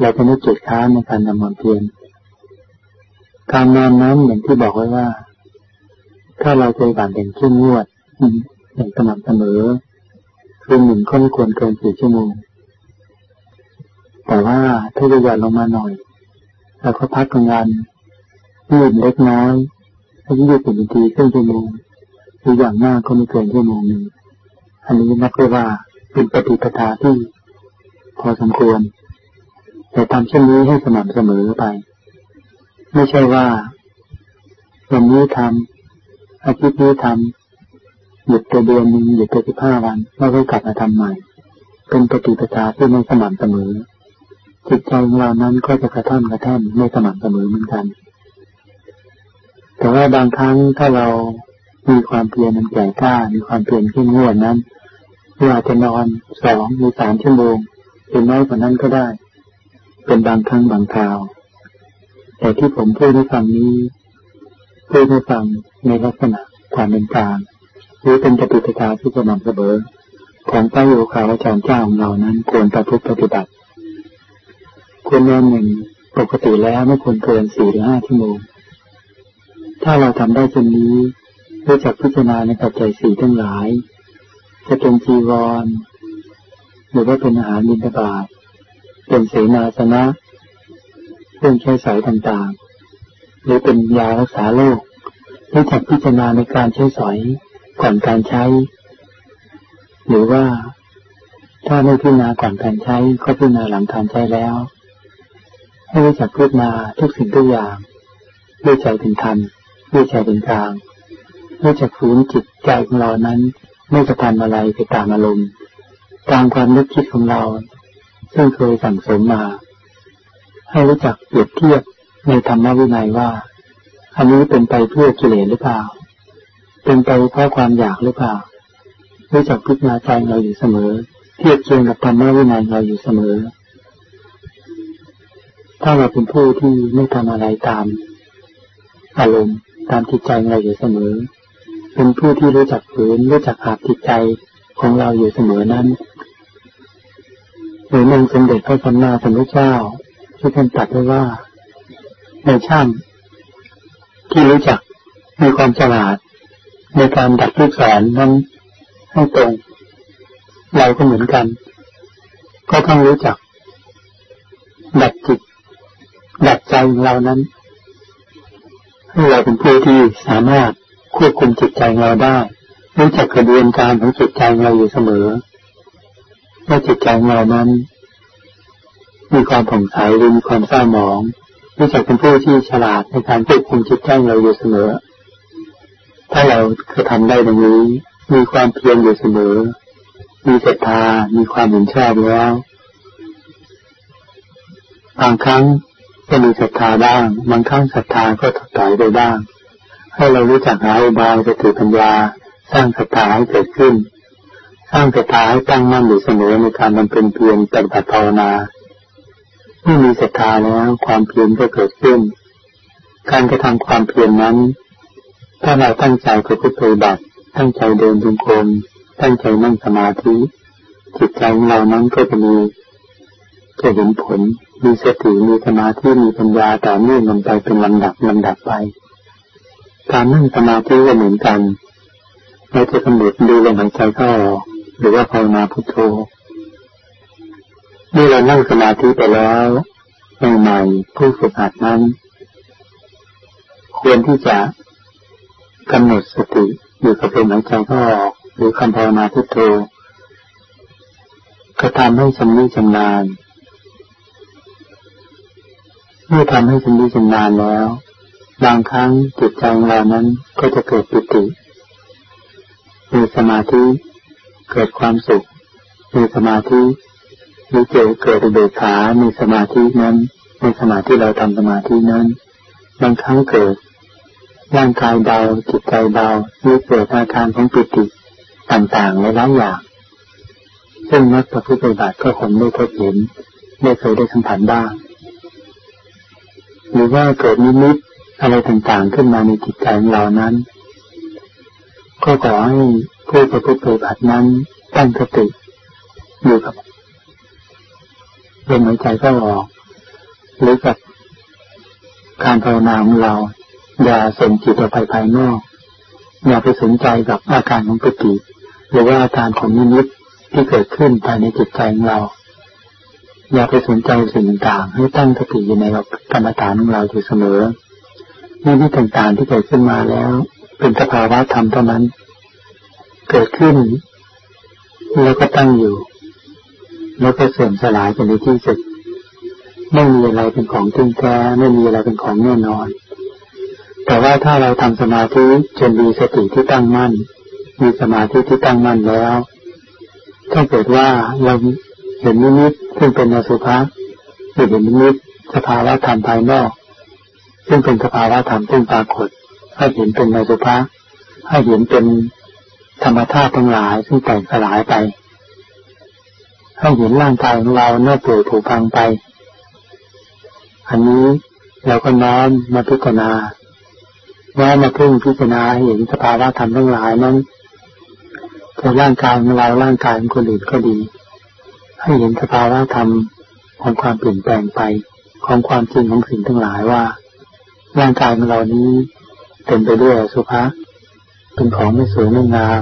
เราจะไม่จุดค้าในการทำความเพียรการนอนนั้นอย่างที่บอกไว้ว่า ถ้าเราใจบานเป็นขึ้นงวดอย่างสม่ำเสมอคือหนึ่งก็ไม่ควรเกินสี่ชั่วโมง แต่ว่าถ้าจะหย่อนลงมาหน่อยเราก็พักกลางวันยืดเล็กน้อยถ้ยืดเป็นนาทีครึ่งชั่วโมงหรืออย่างมากก็ไม่เกินชั่วโมงหนึ่งอันนี้นับว่า เป็นปฏิปทาที่พอสมควร แต่ทำเช่นนี้ให้สม่ำเสมอไป ไม่ใช่ว่าวันนี้ทำอาทิตย์นี้ทำหยุดไปเดือนหนึ่งหยุดไปสิบห้าวันแล้วก็กลับมาทำใหม่ เป็นปฏิปทาที่ไม่สม่ำเสมอ จิตใจของเรานั้นก็จะกระท่อนกระแท่นไม่สม่ำเสมอเหมือนกัน แต่ว่าบางครั้งถ้าเรามีความเพียรมันแก่กล้า มีความเพียรขึ้นงวดนั้น เราอาจจะนอนสองหรือสามชั่วโมงหรือน้อยกว่านั้นก็ได้ เป็นบางครั้งบางคราว แต่ที่ผมพูดให้ฟังนี้พูดให้ฟังในลักษณะความเป็นกลางหรือเป็นปฏิปทาที่สม่ำเสมอของพระโยคาวาจารย์เจ้าของเรานั้นควรประพฤติปฏิบัติควรนอนหนึ่งปกติแล้วไม่ควรเกินสี่หรือห้าชั่วโมง ถ้าเราทำได้เช่นนี้รู้จักพิจารณาในปัจจัยสี่ทั้งหลาย จะเป็นจีวร หรือว่าเป็นอาหารมินทบาทเป็นเสนาสนะเครื่องใช้สายต่างๆ หรือเป็นยารักษาโรครู้จักพิจารณาในการใช้สอยก่อนการใช้ หรือว่าถ้าไม่พิจารณาก่อนการใช้ ก็พิจารณาหลังการใช้แล้ว ให้รู้จักพิจารณาทุกสิ่งทุกอย่างด้วยใจเป็นธรรมด้วยใจเป็นกลางรู้จักฝืนจิตใจของเรานั้น ไม่จะทำอะไรไปตามอารมณ์ตามความนึกคิดของเรา ซึ่งเคยสั่งสมมา ให้รู้จักเปรียบเทียบในธรรมวินัยว่า อันนี้เป็นไปเพื่อกิเลสหรือเปล่า เป็นไปเพราะความอยากหรือเปล่า รู้จักพิจารณาใจเราอยู่เสมอ เทียบเคียงกับธรรมะวินัยเราอยู่เสมอ ถ้าเราเป็นผู้ที่ไม่ทำอะไรตามอารมณ์ตามจิตใจเราอยู่เสมอ เป็นผู้ที่รู้จักฝืนรู้จักหักจิตใจของเราอยู่เสมอนั้นหรือองสมเด็จพระสัมมาสัมพุทธเจ้า ที่ท่านตรัสไว้ว่า ในช่างที่รู้จักมีความฉลาด ในการดัดลูกศรนั้นให้ตรง เราก็เหมือนกัน ก็ต้องรู้จัก ดัดจิต ดัดใจของเรานั้นให้เราเป็นผู้ที่สามารถ ควบคุมจิตใจเราได้ รู้จักกระบวนการของจิตใจเราอยู่เสมอว่าจิตใจเรานั้น มีความผ่องใสหรือมีความเศร้าหมอง รู้จักเป็นผู้ที่ฉลาดในการควบคุมจิตใจเราอยู่เสมอ ถ้าเราเคยทำได้ดังนี้ มีความเพียรอยู่เสมอ มีศรัทธามีความเห็นชอบแล้วบางครั้งก็มีศรัทธาบ้าง บางครั้งศรัทธาก็ถดถอยไปบ้าง ให้เรารู้จักหาอุบายสติปัญญา สร้างศรัทธาให้เกิดขึ้น สร้างศรัทธาให้ตั้งมั่นอยู่เสมอในการบำเพ็ญเพียรปฏิบัติภาวนามื่อมีศรัทธาแล้วความเพียรก็เกิดขึ้น การกระทำความเพียรนนั้น ถ้าเราตั้งใจประพฤติปฏิบัติตั้งใจเดินจงกรมตั้งใจนั่งสมาธิจิตใจของเรานั้นก็จะมีจะเห็นผลมีสติมีสมาธิมีปัญญาต่อเนื่องมันไปเป็นลำดับลำดับไป การนั่งสมาธิก็เหมือนกันเราจะกำหนดดูลมหายใจเข้าออกหรือว่าภาวนาพุทโธเมื่อเรานั่งสมาธิไปแล้วใหม่ๆผู้ฝึกหัดนั้น ควรที่จะกำหนดสติอยู่กับลมหายใจเข้าออกหรือคำภาวนาพุทโธกระทำให้ชำนิชำนาญเมื่อทำให้ชำนิชำนาญแล้ว บางครั้งจิตใจของเรานั้นก็จะเกิดปิติ มีสมาธิเกิดความสุข มีสมาธิหรือเกิดเกิดอุเบกขาในสมาธินั้น ในสมาธิเราทำสมาธินั้น บางครั้งเกิดร่างกายเบาจิตใจเบาหรือเกิดอาการของปิติต่างๆหลายอย่าง ซึ่งนักปฏิบัติก็คงไม่พบเห็นไม่เคยได้สัมผัสบ้าง หรือว่าเกิดนิมิต อะไรต่างๆขึ้นมาในจิตใจของเรานั้น ก็ขอให้ผู้ประพฤติปฏิบัตินั้นตั้งสติอยู่กับลมหายใจก็ออก หรือกับการภาวนาของเรา อย่าส่งจิตออกไปภายนอก อย่าไปสนใจกับอาการของปฏิหรือว่าอาการของนิมิตที่เกิดขึ้นภายในจิตใจของเรา อย่าไปสนใจสิ่งต่างๆให้ตั้งสติอยู่ในกรรมฐานของเราอยู่เสมอ นิมิตต่างๆที่เกิดขึ้นมาแล้ว เป็นสภาวะธรรมเท่านั้น เกิดขึ้น แล้วก็ตั้งอยู่ แล้วก็เสื่อมสลายไปในที่สุดไม่มีอะไรเป็นของจริงแท้ไม่มีอะไรเป็นของแน่นอน แต่ว่าถ้าเราทำสมาธิจนมีสติที่ตั้งมั่น มีสมาธิที่ตั้งมั่นแล้ว ถ้าเกิดว่าเราเห็นนิมิตซึ่งเป็นอสุภะหรือเห็นนิมิตสภาวะธรรมภายนอก ซึ่งเป็นสภาวะธรรมซึ่งปรากฏ ให้เห็นเป็นอสุภะให้เห็นเป็นธรรมธาตุทั้งหลายซึ่งแตกสลายไป ให้เห็นร่างกายของเราเน่าเปื่อยผุพังไป อันนี้เราก็น้อมมาพิจารณาว่ามาพึ่งพิจารณาเห็นสภาวะธรรมทั้งหลายนั้นจะร่างกายของเราร่างกายของคนอื่นก็ดี ให้เห็นสภาวะธรรมของความเปลี่ยนแปลงไป ของความจริงของสิ่งทั้งหลายว่า ร่างกายของเรานี้เต็มไปด้วยสุภาษเป็นของไม่สวยไม่งาม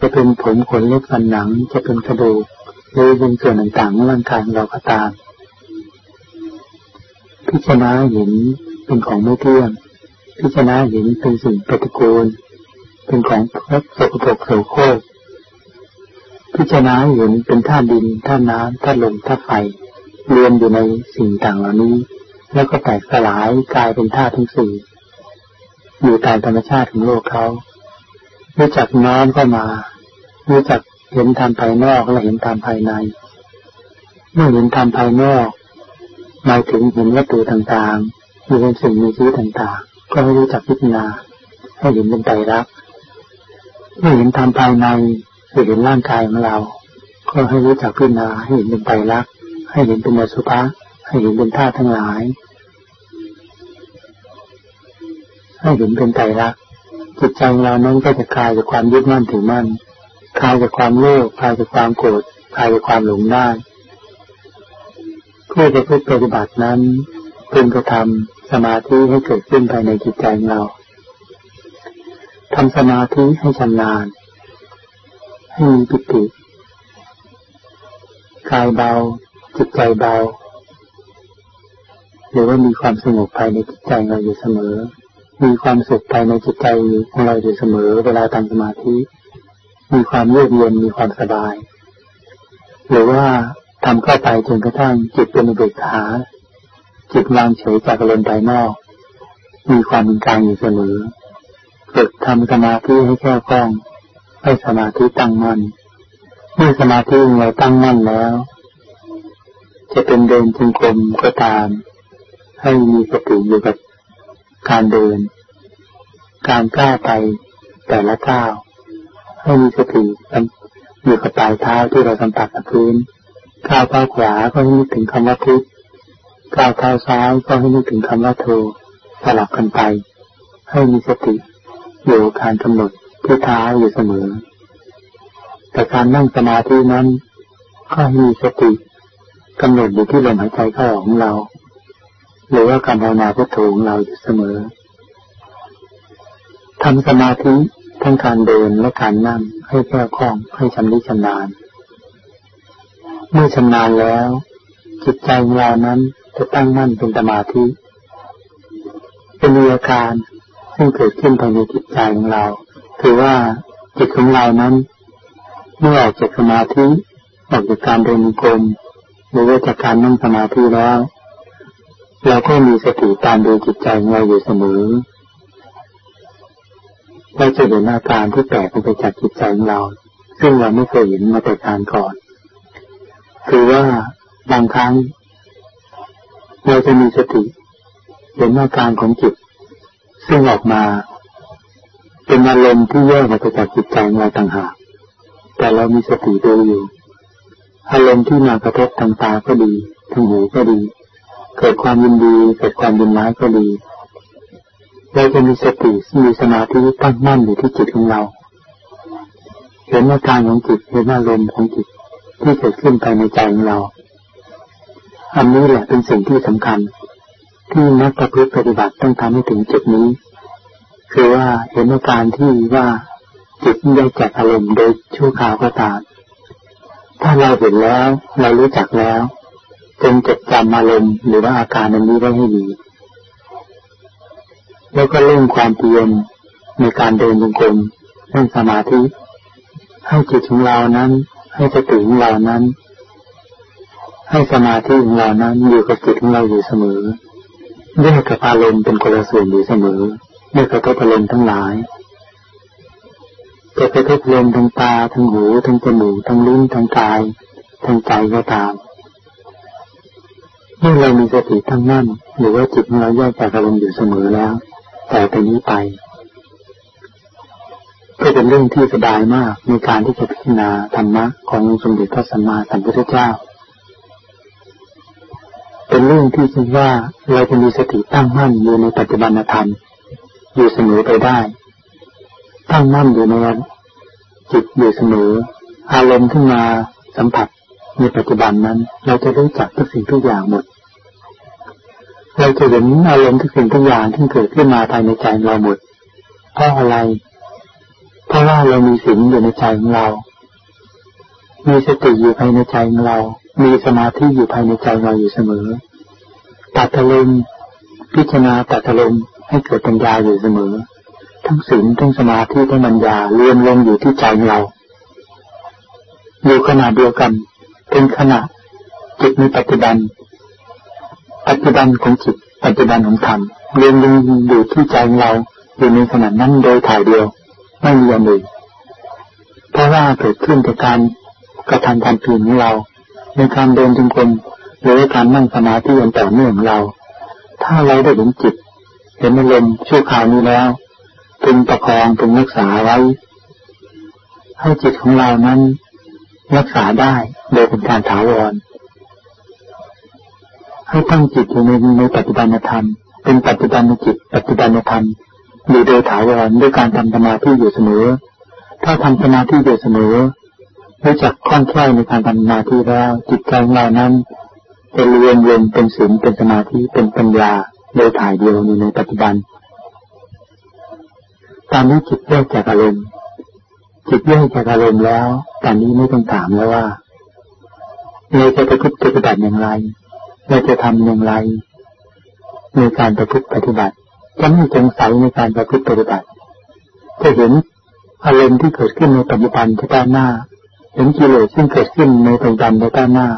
จะเป็นผมขนเล็บฟันหนัง จะเป็นกระดูกหรือเป็นส่วนต่างๆของร่างกายของเราก็ตาม พิจารณาเห็นเป็นของไม่เที่ยงพิจารณาเห็นเป็นสิ่งปฏิกูล เป็นของรักสกปรกโสโครกพิจารณาเห็นเป็นธาตุดินธาตุน้ำธาตุลมธาตุไฟรวมอยู่ในสิ่งต่างเหล่านี้ แล้วก็แตกสลายกลายเป็นธาตุทั้งสี่อยู่ตามธรรมชาติของโลกเขารู้จักน้อมเข้ามา รู้จักเห็นธรรมภายนอกและเห็นธรรมภายในเมื่อเห็นธรรมภายนอกหมายถึงเห็นวัตถุต่างๆมีเป็นสิ่งมีชีวิตต่างๆ ก็ให้รู้จักพิจารณาให้เห็นเป็นไตรลักษณ์เมื่อเห็นธรรมภายในคือเห็นร่างกายของเรา ก็ให้รู้จักพิจารณาให้เห็นเป็นไตรลักษณ์ให้เห็นเป็นอสุภะ ให้เห็นเป็นธาตุทั้งหลาย ให้เห็นเป็นไตรลักษณ์จิตใจเรานั้นก็จะคลายจากความยึดมั่นถือมั่นคลายจากความโลภคลายจากความโกรธคลายจากความหลงได้ผู้จะพูดปฏิบัตินั้นพึงกระทำสมาธิให้เกิดขึ้นภายในจิตใจเราทำสมาธิให้ชำนาญให้มีปิติกายเบา จิตใจเบา หรือว่ามีความสงบภายในจิตใจเราอยู่เสมอ มีความสุขภายในจิตใจของเราอยู่เสมอ เวลาทำสมาธิ มีความเยือกเย็นมีความสบาย หรือว่าทำเข้าไปจนกระทั่งจิตเป็นอุเบกขาจิตวางเฉยจากอารมณ์ภายนอก มีความเป็นกลางอยู่เสมอฝึกทำสมาธิให้แค่คล่อง ให้สมาธิตั้งมั่นเมื่อสมาธิเราตั้งมั่นแล้ว จะเป็นเดินจงกรมก็ตาม ให้มีสติอยู่กับการเดิน การก้าวไปแต่ละก้าวให้มีสติอยู่กับปลายเท้าที่เราสัมผัสกับพื้นก้าวเท้าขวาก็ให้นึกถึงคำว่าพุทธก้าวเท้าซ้ายก็ให้นึกถึงคำว่าโทสลับกันไป ให้มีสติอยู่การกำหนดที่เท้าอยู่เสมอ แต่การนั่งสมาธินั้นก็ให้มีสติกำหนดอยู่ที่ลมหายใจเข้าออกของเรา หรือว่าการภาวนาพุทโธของเราอยู่เสมอทำสมาธิทั้งการเดินและการนั่งให้แก้คล่องให้ชำนิชำนาญ เมื่อชำนาญแล้ว จิตใจของเรานั้นจะตั้งมั่นเป็นสมาธิ เป็นอาการซึ่งเกิดขึ้นภายในจิตใจของเรา คือว่าจิตของเรานั้น เมื่อออกจากสมาธิออกจากการเดินกรมหรือว่าจากการนั่งสมาธิแล้ว เราก็มีสติตามดูจิตใจงเราอยู่เสมอเราจะเห็นอาการที่แปลกไปจากจิตใจของเรา ซึ่งเราไม่เคยเห็นมาแต่การก่อน คือว่าบางครั้ง เราจะมีสติ เห็นอาการของจิต ซึ่งออกมา เป็นอารมณ์ที่แยกออกไปจากจิตใจเราต่างหากแต่เรามีสติดูอยู่ อารมณ์ที่มากระทบทางตาก็ดีทางหูก็ดี เกิดความยินดีเกิดความยินร้ายก็ดีเราจะมีสติมีสมาธิตั้งมั่นอยู่ที่จิตของเรา เห็นอาการของจิตเห็นอารมณ์ของจิตที่เกิดขึ้นภายในใจของเรา อันนี้แหละเป็นสิ่งที่สำคัญ ที่นักประพฤติปฏิบัติต้องทำให้ถึงจุดนี้ คือว่าเห็นอาการที่ว่าจิตได้จากอารมณ์โดยชั่วคราวก็ตามถ้าเราเห็นแล้ว เรารู้จักแล้ว จงจดจำอารมณ์หรือว่าอาการอันนี้ไว้ให้ดี แล้วก็เร่งความเพียรในการเดินจงกรมนั่งสมาธิให้จิตของเรานั้น ให้สติของเรานั้น ให้สมาธิของเรานั้นอยู่กับจิตของเราอยู่เสมอแยกกับอารมณ์เป็นคนละส่วนอยู่เสมอไม่กระทบอารมณ์ทั้งหลายจะกระทบลมทางตาทางหูทางจมูกทางลิ้นทางกายทางใจก็ตาม เมื่อเรามีสติทั้งนั่นหรือว่าจิตของเราแยกจากอารมณ์อยู่เสมอแล้ว แต่ไปนี้ไปก็เป็นเรื่องที่สบายมากในการที่จะพิจารณาธรรมะขององค์สมเด็จพระสัมมาสัมพุทธเจ้า เป็นเรื่องที่คิดว่าเราจะมีสติตั้งมั่นอยู่ในปัจจุบันธรรม อยู่เสมอไปได้ ตั้งมั่นอยู่ในจิตอยู่เสมอ อารมณ์ขึ้นมาสัมผัสในปัจจุบันนั้น เราจะรู้จักทุกสิ่งทุกอย่างหมด เราจะเห็นอารมณ์ทุกสิ่งทุกอย่างที่เกิดขึ้นมาภายในใจเราหมดเพราะอะไร เพราะว่าเรามีสิ่งอยู่ในใจของเรา มีสติอยู่ภายในใจของเรา มีสมาธิอยู่ภายในใจเราอยู่เสมอ ตัดทะลมพิจารณาตัดทะลมให้เกิดปัญญาอยู่เสมอ ทั้งศีลทั้งสมาธิทั้งปัญญารวมลงอยู่ที่ใจเรา อยู่ขณะเดียวกัน เป็นขณะจิตในปัจจุบัน ปัจจุบันของจิตปัจจุบันของธรรมเรวมลงอยู่ที่ใจของเราอยู่ในขณะนั้นโดยถ่ายเดียว ไม่มีอันอื่นเพราะว่าเกิดขึ้นจากการกระทำความเพียรของเรา ในการเดินจงกรมหรือการนั่งสมาธิอย่างต่อเนื่องของเรา ถ้าเราได้เห็นจิต เห็นอารมณ์ชั่วคราวนี้แล้วพึงประคองพึงรักษาไว้ ให้จิตของเรานั้นรักษาได้โดยเป็นการถาวร ให้ตั้งจิตอยู่ในในปัจจุบันธรรม เป็นปัจจุบันจิต ปัจจุบันธรรมอยู่โดยถาวรด้วยการทำสมาธิอยู่เสมอ ถ้าทำสมาธิอยู่เสมอรู้จักคล่องแคล่วในการทำสมาธิแล้วจิตใจของเรานั้นจะเรียนเย็นเป็นศีลเป็นสมาธิเป็นปัญญาโดยถ่ายเดียวอยู่ในปัจจุบัน ตอนนี้จิตแยกจากอารมณ์จิตแยกจากอารมณ์แล้วตอนนี้ไม่ต้องถามแล้วว่าเราจะไประพฤติปฏิบัติอย่างไร เราจะทำอย่างไร ในการประพฤติปฏิบัติจะไม่สงสัยในการประพฤติปฏิบัติ จะเห็นอารมณ์ที่เกิดขึ้นในปัจจุบันที่ด้านหน้า เห็นกิเลสซึ่งเกิดขึ้นในปัจจุบันในด้านหน้า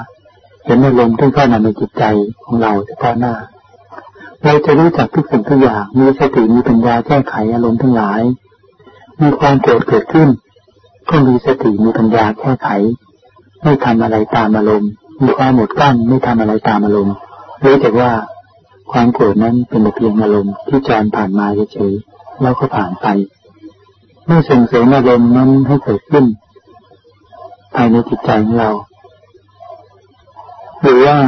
เห็นอารมณ์ที่เข้ามาในจิตใจของเราที่ด้านหน้า เราจะรู้จักทุกสิ่งทุกอย่าง มีสติมีปัญญาแก้ไขอารมณ์ทั้งหลาย มีความโกรธเกิดขึ้น ก็มีสติมีปัญญาแก้ไข ไม่ทำอะไรตามอารมณ์ ความหมดกั้นไม่ทำอะไรตามอารมณ์รู้จักว่าความโกรธนั้นเป็นเพียงอารมณ์ที่จรผ่านมาเฉยๆแล้วก็ผ่านไปไม่ส่งเสริมอารมณ์นั้นให้เกิดขึ้น ภายในจิตใจของเรา หรือว่า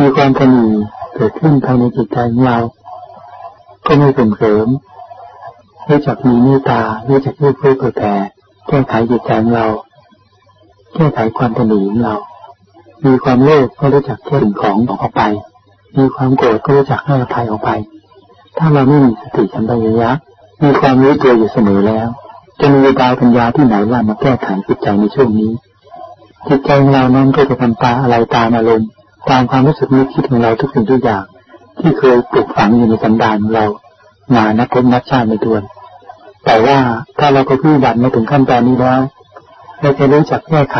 มีความขนีเกิดขึ้นภายในจิตใจของเรา ก็ไม่ส่งเสริมรู้จักมีเมตตารู้จักเอื้อเฟื้อเผื่อแผ่แก้ไขจิตใจของเราแก้ไขความขนีของเรา มีความโลภก็รู้จักแก้สิ่งของออกไป มีความโกรธก็รู้จักให้อภัยออกไป ถ้าเราไม่มีสติสัมปชัญญะมีความรู้ตัวอยู่เสมอแล้ว จะมีดาวปัญญาที่ไหนว่ามาแก้ไขจิตใจในช่วงนี้ จิตใจของเรานั้นก็จะทำตาอะไรตามอารมณ์ตามความรู้สึกนึกคิดของเราทุกสิ่งทุกอย่าง ที่เคยปลูกฝังอยู่ในสันดานเรามานับพบนับชาติในตัวแต่ว่าถ้าเราก็พิบัติมาถึงขั้นตอนนี้แล้วเราจะรู้จักแก้ไข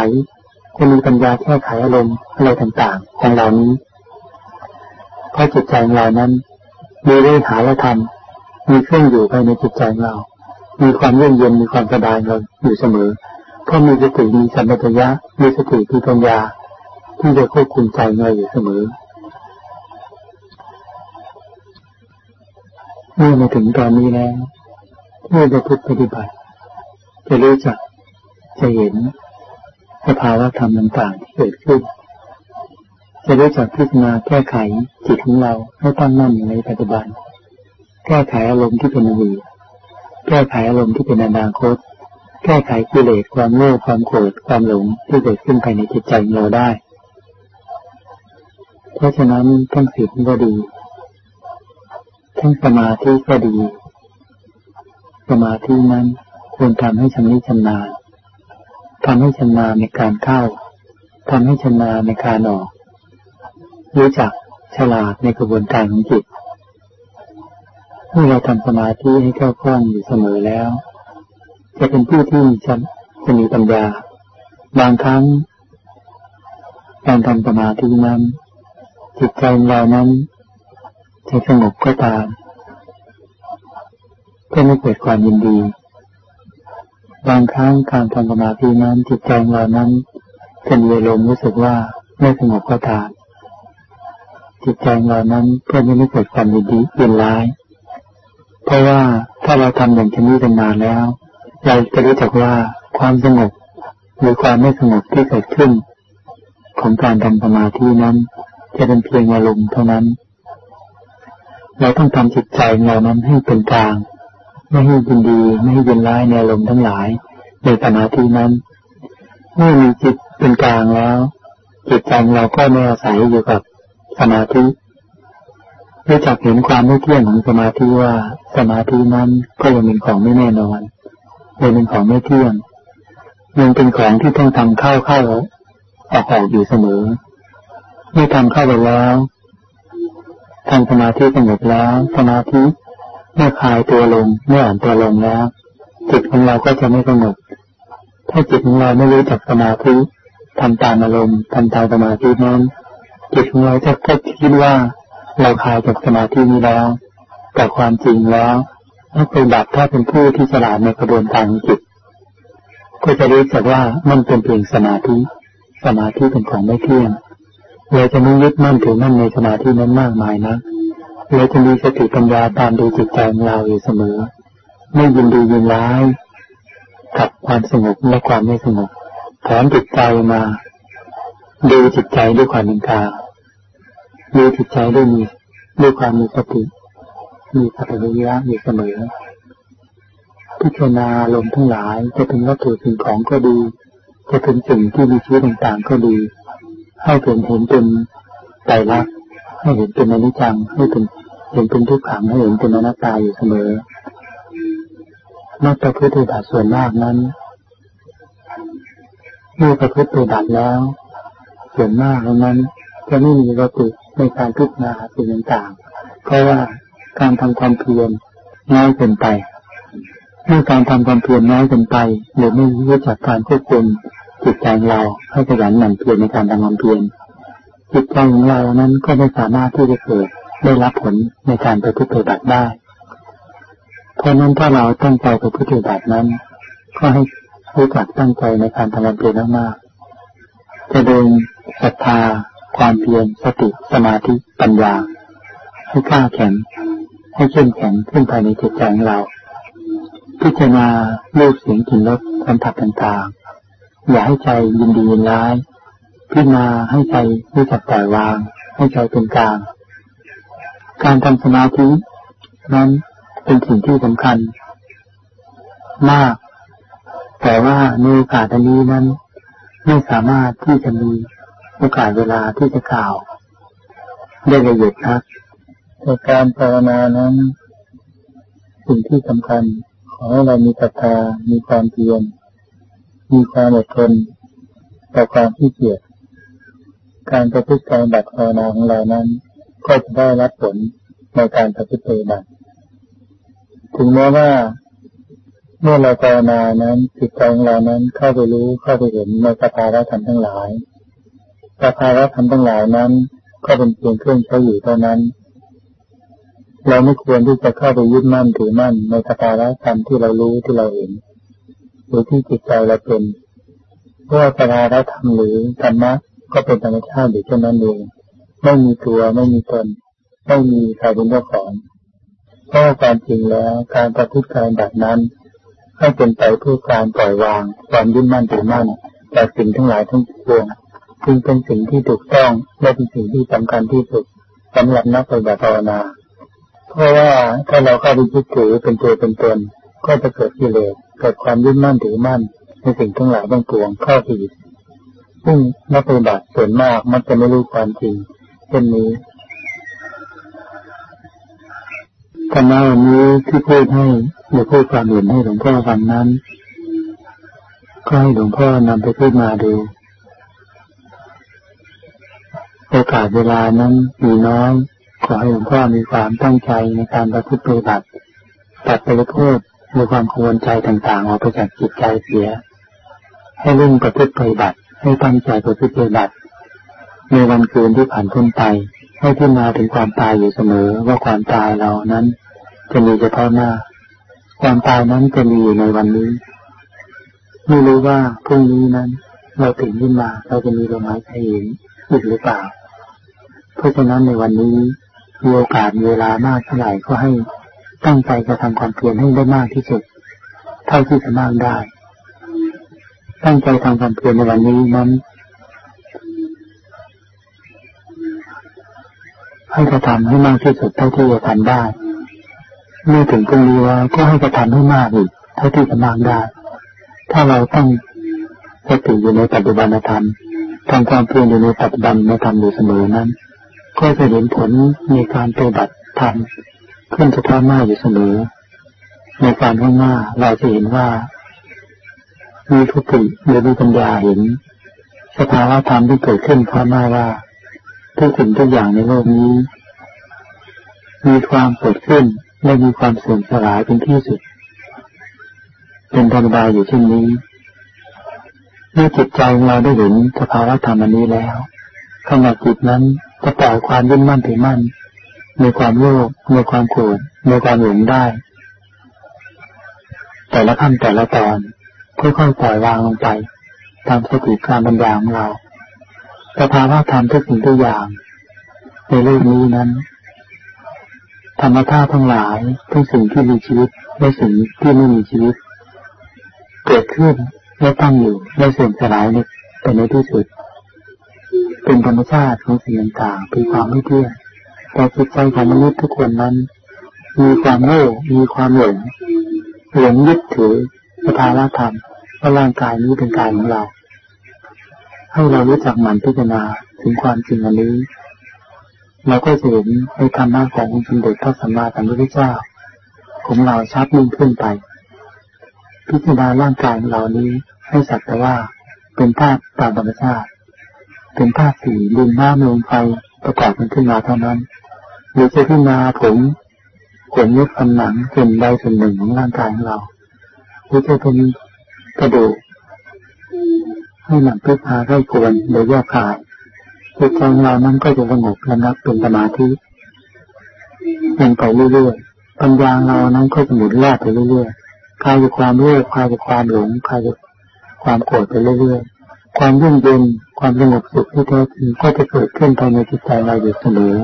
จะมีปัญญาแก้ไขอารมณ์อะไรต่างๆ ของเรานี้ เพราะจิตใจของเรานั้น มีเรื่องหาและทำมีเครื่องอยู่ภายในจิตใจเรา มีความเย็นเย็นมีความสบายเราอยู่เสมอ เพราะมีสติมีสัมปชัญญะมีสติมีปัญญา ที่จะควบคุมใจเราอยู่เสมอเมื่อมาถึงตอนนี้แล้วเมื่อจะพุทธปฏิบัติ จะรู้จักจะเห็น สภาวะธรรมต่างๆที่เกิดขึ้น จะรู้จักพิจารณาแก้ไขจิตของเราให้ตั้งมั่นอยู่ในปัจจุบัน แก้ไขอารมณ์ที่เป็นอดีตแก้ไขอารมณ์ที่เป็นอนาคต แก้ไขกิเลสความโง่ความโกรธความหลงที่เกิดขึ้นภายในจิตใจเราได้ เพราะฉะนั้นทั้งศีลก็ดี ทั้งสมาธิก็ดี สมาธินั้นควรทำให้ชำนิชำนาญ ทำให้ชำนาญในการเข้าทำให้ชำนาญในการออก รู้จักฉลาดในกระบวนการของจิตเมื่อเราทำสมาธิให้เข้าคล่องอยู่เสมอแล้ว จะเป็นผู้ที่จะจะมีปัญญา บางครั้ง การทำสมาธินั้น จิตใจเรานั้นจะสงบก็ตามก็ไม่เกิดความยินดี บางครั้งการทำสมาธินั้นจิตใจเรานั้นจะมีอารมรู้สึกว่าไม่สงบก็ตามจิตใจเรานั้นก็ไม่ให้เกิดความยินดียินร้าย เพราะว่าถ้าเราทำอย่างชนี้เป็นนานแล้ว เราจะรู้จักว่าความสงบหรือความไม่สงบที่เกิดขึ้น ของการทำสมาธินั้น จะเป็นเพียงอารมณ์เท่านั้น เราต้องทำจิตใจเรานั้นให้เป็นกลาง ไม่ให้ยินดีไม่ให้ยินร้ายในอารมณ์ทั้งหลาย ในสมาธินั้นเมื่อมีจิตเป็นกลางแล้ว จิตใจเราก็ไม่อาศัยอยู่กับสมาธิรู้จักเห็นความไม่เที่ยงของสมาธิว่าสมาธินั้นก็ยังเป็นของไม่แน่นอนยังเป็นของไม่เที่ยงยังเป็นของที่ต้องทำเข้าเข้าออกออกอยู่เสมอเมื่อทำเข้าไปแล้วทำสมาธิสงบแล้ว สมาธิ เมื่อคลายตัวลงเมื่ออ่อนตัวลงแล้วจิตของเราก็จะไม่สงบถ้าจิตของเราไม่รู้จักสมาธิทำตามอารมณ์ทำตามสมาธินั้นจิตของเราจะก็คิดว่าเราคลายจากสมาธินี้แล้วแต่ความจริงแล้วนักปฏิบัติถ้าเป็นผู้ที่ฉลาดในกระบวนการจิต ก็จะรู้จักว่ามันเป็นเพียงสมาธิ สมาธิเป็นของไม่เที่ยงเราจะไม่ยึดมั่นถือมั่นในสมาธินั้นมากมายนะ เราจะมีสติปัญญาตามดูจิตใจของเราอยู่เสมอ ไม่ยินดียินร้ายกับความสงบและความไม่สงบถอนจิตใจมา ดูจิตใจด้วยความเป็นกลางดูจิตใจด้วยมีด้วยความมีสติมีสัพพยะอยู่เสมอ พิจารณาลมทั้งหลายจะเป็นวัตถุสิ่งของก็ดี จะเป็นสิ่งที่มีชีวิตต่างๆก็ดีให้เป็นเห็นเป็นไตรลักษณ์ให้เห็นเป็นอนิจจังให้เป็น เห็นเป็นทุกขังให้เห็นเป็นอนัตตาอยู่เสมอ นักประพฤติบัติส่วนมากนั้นเมื่อประพฤติบัติแล้ว ส่วนมากนั้นจะไม่มีวัตถุในการพิจารณาสิ่งต่างๆ เพราะว่าการทำความเพียรน้อยเกินไป เมื่อการทำความเพียรน้อยเกินไปหรือไม่รู้จักการควบคุมจิตใจเราให้ขยันหมั่นเพียรในการทำความเพียรจิตใจของเรานั้นก็ไม่สามารถที่จะเกิด ได้รับผลในการไปปฏิบัติได้ เพราะนั้นถ้าเราตั้งใจไปปฏิบัตินั้น ก็ให้รู้จักตั้งใจในการทำความเพียรมากๆจะเดินศรัทธา ความเพียรสติสมาธิปัญญา ให้กล้าแข็งให้เข้มแข็งขึ้นภายในจิตใจของเรา พิจารณารูปเสียงกลิ่นรสสัมผัสต่างๆ อย่าให้ใจยินดียินร้ายพิจารณาให้ใจรู้จักปล่อยวาง ให้ใจเป็นกลาง การทำสมาธินั้นเป็นสิ่งที่สำคัญ มาก แต่ว่าในโอกาสนนี้นั้น ไม่สามารถที่จะมีโอกาสเวลาที่จะกล่าว ได้ละเอียดนักแต่การภาวนานั้น สิ่งที่สำคัญ ขอให้เรามีศรัทธามีความเพียรมีความอดทนต่อความที่เกียจการประพฤติการบัตรภาวนาของเรานั้น ก็จะได้รับผลในการปฏิบัติถึงแม้ว่าเมื่อเราภาวนานั้นจิตใจของเรานั้นเข้าไปรู้เข้าไปเห็นในสภาวะธรรมทั้งหลายสภาวะธรรมทั้งหลายนั้น ก็เป็นเพียงเครื่องใช้อยู่เท่านั้น เราไม่ควรที่จะเข้าไปยึดมั่นถือมั่นในสภาวะธรรมที่เรารู้ที่เราเห็นหรือที่จิตใจเราเป็นเพราะสภาวะธรรมหรือธรรมะก็เป็นธรรมชาติอยู่เช่นนั้นเอง ไม่มีตัวไม่มีตน ไม่มีใครเป็นเจ้าของเพราะความจริงแล้วการประพฤติการแบบนั้นให้เป็นไปเพื่อการปล่อยวาง ความยึดมั่นถือมั่นจากสิ่งทั้งหลายทั้งปวงจึงเป็นสิ่งที่ถูกต้องและเป็นสิ่งที่สำคัญที่สุดสำหรับนักปฏิบัติภาวนา เพราะว่าถ้าเราเข้าไปยึดถือเป็นตัวเป็นตนก็จะเกิดกิเลสเกิดความยึดมั่นถือมั่นในสิ่งทั้งหลายทั้งปวงเข้าไปอีกซึ่งนักปฏิบัติส่วนมากมันจะไม่รู้ความจริง เช่นนี้ธรรมะวันนี้ที่พูดให้หรือพูดความเห็นให้หลวงพ่อฟังนั้น ก็ให้หลวงพ่อนำไปพูดมาดู โอกาสเวลานั้นมีน้อย ขอให้หลวงพ่อมีความตั้งใจในการประพฤติปฏิบัติตัดไปโทษในความกังวลใจต่างๆออกไปจากจิตใจเสีย ให้เร่งประพฤติปฏิบัติให้ตั้งใจประพฤติปฏิบัติ ในวันคืนที่ผ่านพ้นไป ให้พิจารณาถึงความตายอยู่เสมอว่าความตายเรานั้น จะมีเฉพาะหน้า ความตายนั้นจะมีอยู่ในวันนี้ ไม่รู้ว่าพรุ่งนี้นั้น เราตื่นขึ้นมาเราจะมีลมหายใจอีกหรือเปล่า เพราะฉะนั้นในวันนี้มีโอกาสเวลามากเท่าไหร่ก็ให้ตั้งใจกระทำความเพียรให้ได้มากที่สุด เท่าที่จะมากได้ ตั้งใจทำความเพียรในวันนี้นั้น ให้กระทำให้มากที่สุดเท่าที่จะทำได้เมื่อถึงตรงนี้แล้วก็ให้กระทำให้มากอีกเท่าที่จะมากได้ ถ้าเราตั้งสติอยู่ในปัจจุบันธรรมทำความเพียรอยู่ในปัจจุบันธรรมอยู่เสมอนั้น ก็จะเห็นผลในการปฏิบัติธรรมขึ้นเฉพาะหน้าอยู่เสมอ ในการข้างหน้าเราจะเห็นว่ามีทุกข์หรือมีปัญญาเห็นสภาวะธรรมที่เกิดขึ้นข้างหน้าว่า ทุกสิ่งทุกอย่างในโลกนี้ มีความเกิดขึ้นและมีความเสื่อมสลายเป็นที่สุด เป็นธรรมดาอยู่เช่นนี้ เมื่อจิตใจเราได้เห็นสภาวะธรรมนนี้แล้วขณะจิตนั้นจะปล่อยความยึดมั่นถือมั่นในความโลภในความโกรธในความหลงได้ แต่ละขั้นแต่ละตอนค่อยๆปล่อยวางลงไป ตามสติการบรรยายของเรา สภาวะธรรมทุกสิ่งทุกอย่างในโลกนี้นั้น ธรรมธาตุทั้งหลายทั้งสิ่งที่มีชีวิตและสิ่งที่ไม่มีชีวิต เกิดขึ้นและตั้งอยู่และเสื่อมสลายในแต่ในที่สุด เป็นธรรมชาติของสิ่งต่างๆเป็นความไม่เที่ยงแต่จิตใจของมนุษย์ทุกคนนั้น มีความโง่มีความหลงหลงยึดถือสภาวะธรรมว่าร่างกายนี้เป็นกายของเรา ให้เรารู้จักหมั่นพิจารณาถึงความจริงอันนี้เราก็จะเห็นในธรรมะขององค์สมเด็จพระสัมมาสัมพุทธเจ้า ของเราชัดยิ่งขึ้นไป พิจารณาร่างกายของเรานี้ให้สักแต่ว่าเป็นธาตุตามธรรมชาติ เป็นธาตุสี่ดินน้ำลมไฟประกอบกันขึ้นมาเท่านั้นหรือจะพิจารณาผมขนเล็บฟันหนังส่วนใดส่วนหนึ่งของร่างกายของเราหรือจะเป็นกระดูก ให้หนังพิพาไข้ควรโดยแยกขายจิตใจเรานั้นก็จะสงบระงับเป็นสมาธิยังไปเรื่อยๆปัญญาเรานั้นก็จะหมุนแล่ไปเรื่อยๆคลายจากความโลภคลายจากความหลงคลายจากความโกรธไปเรื่อยๆความยิ่งเย็นความสงบสุขที่แท้จริงก็จะเกิดขึ้นภายในจิตใจเราอยู่เสมอ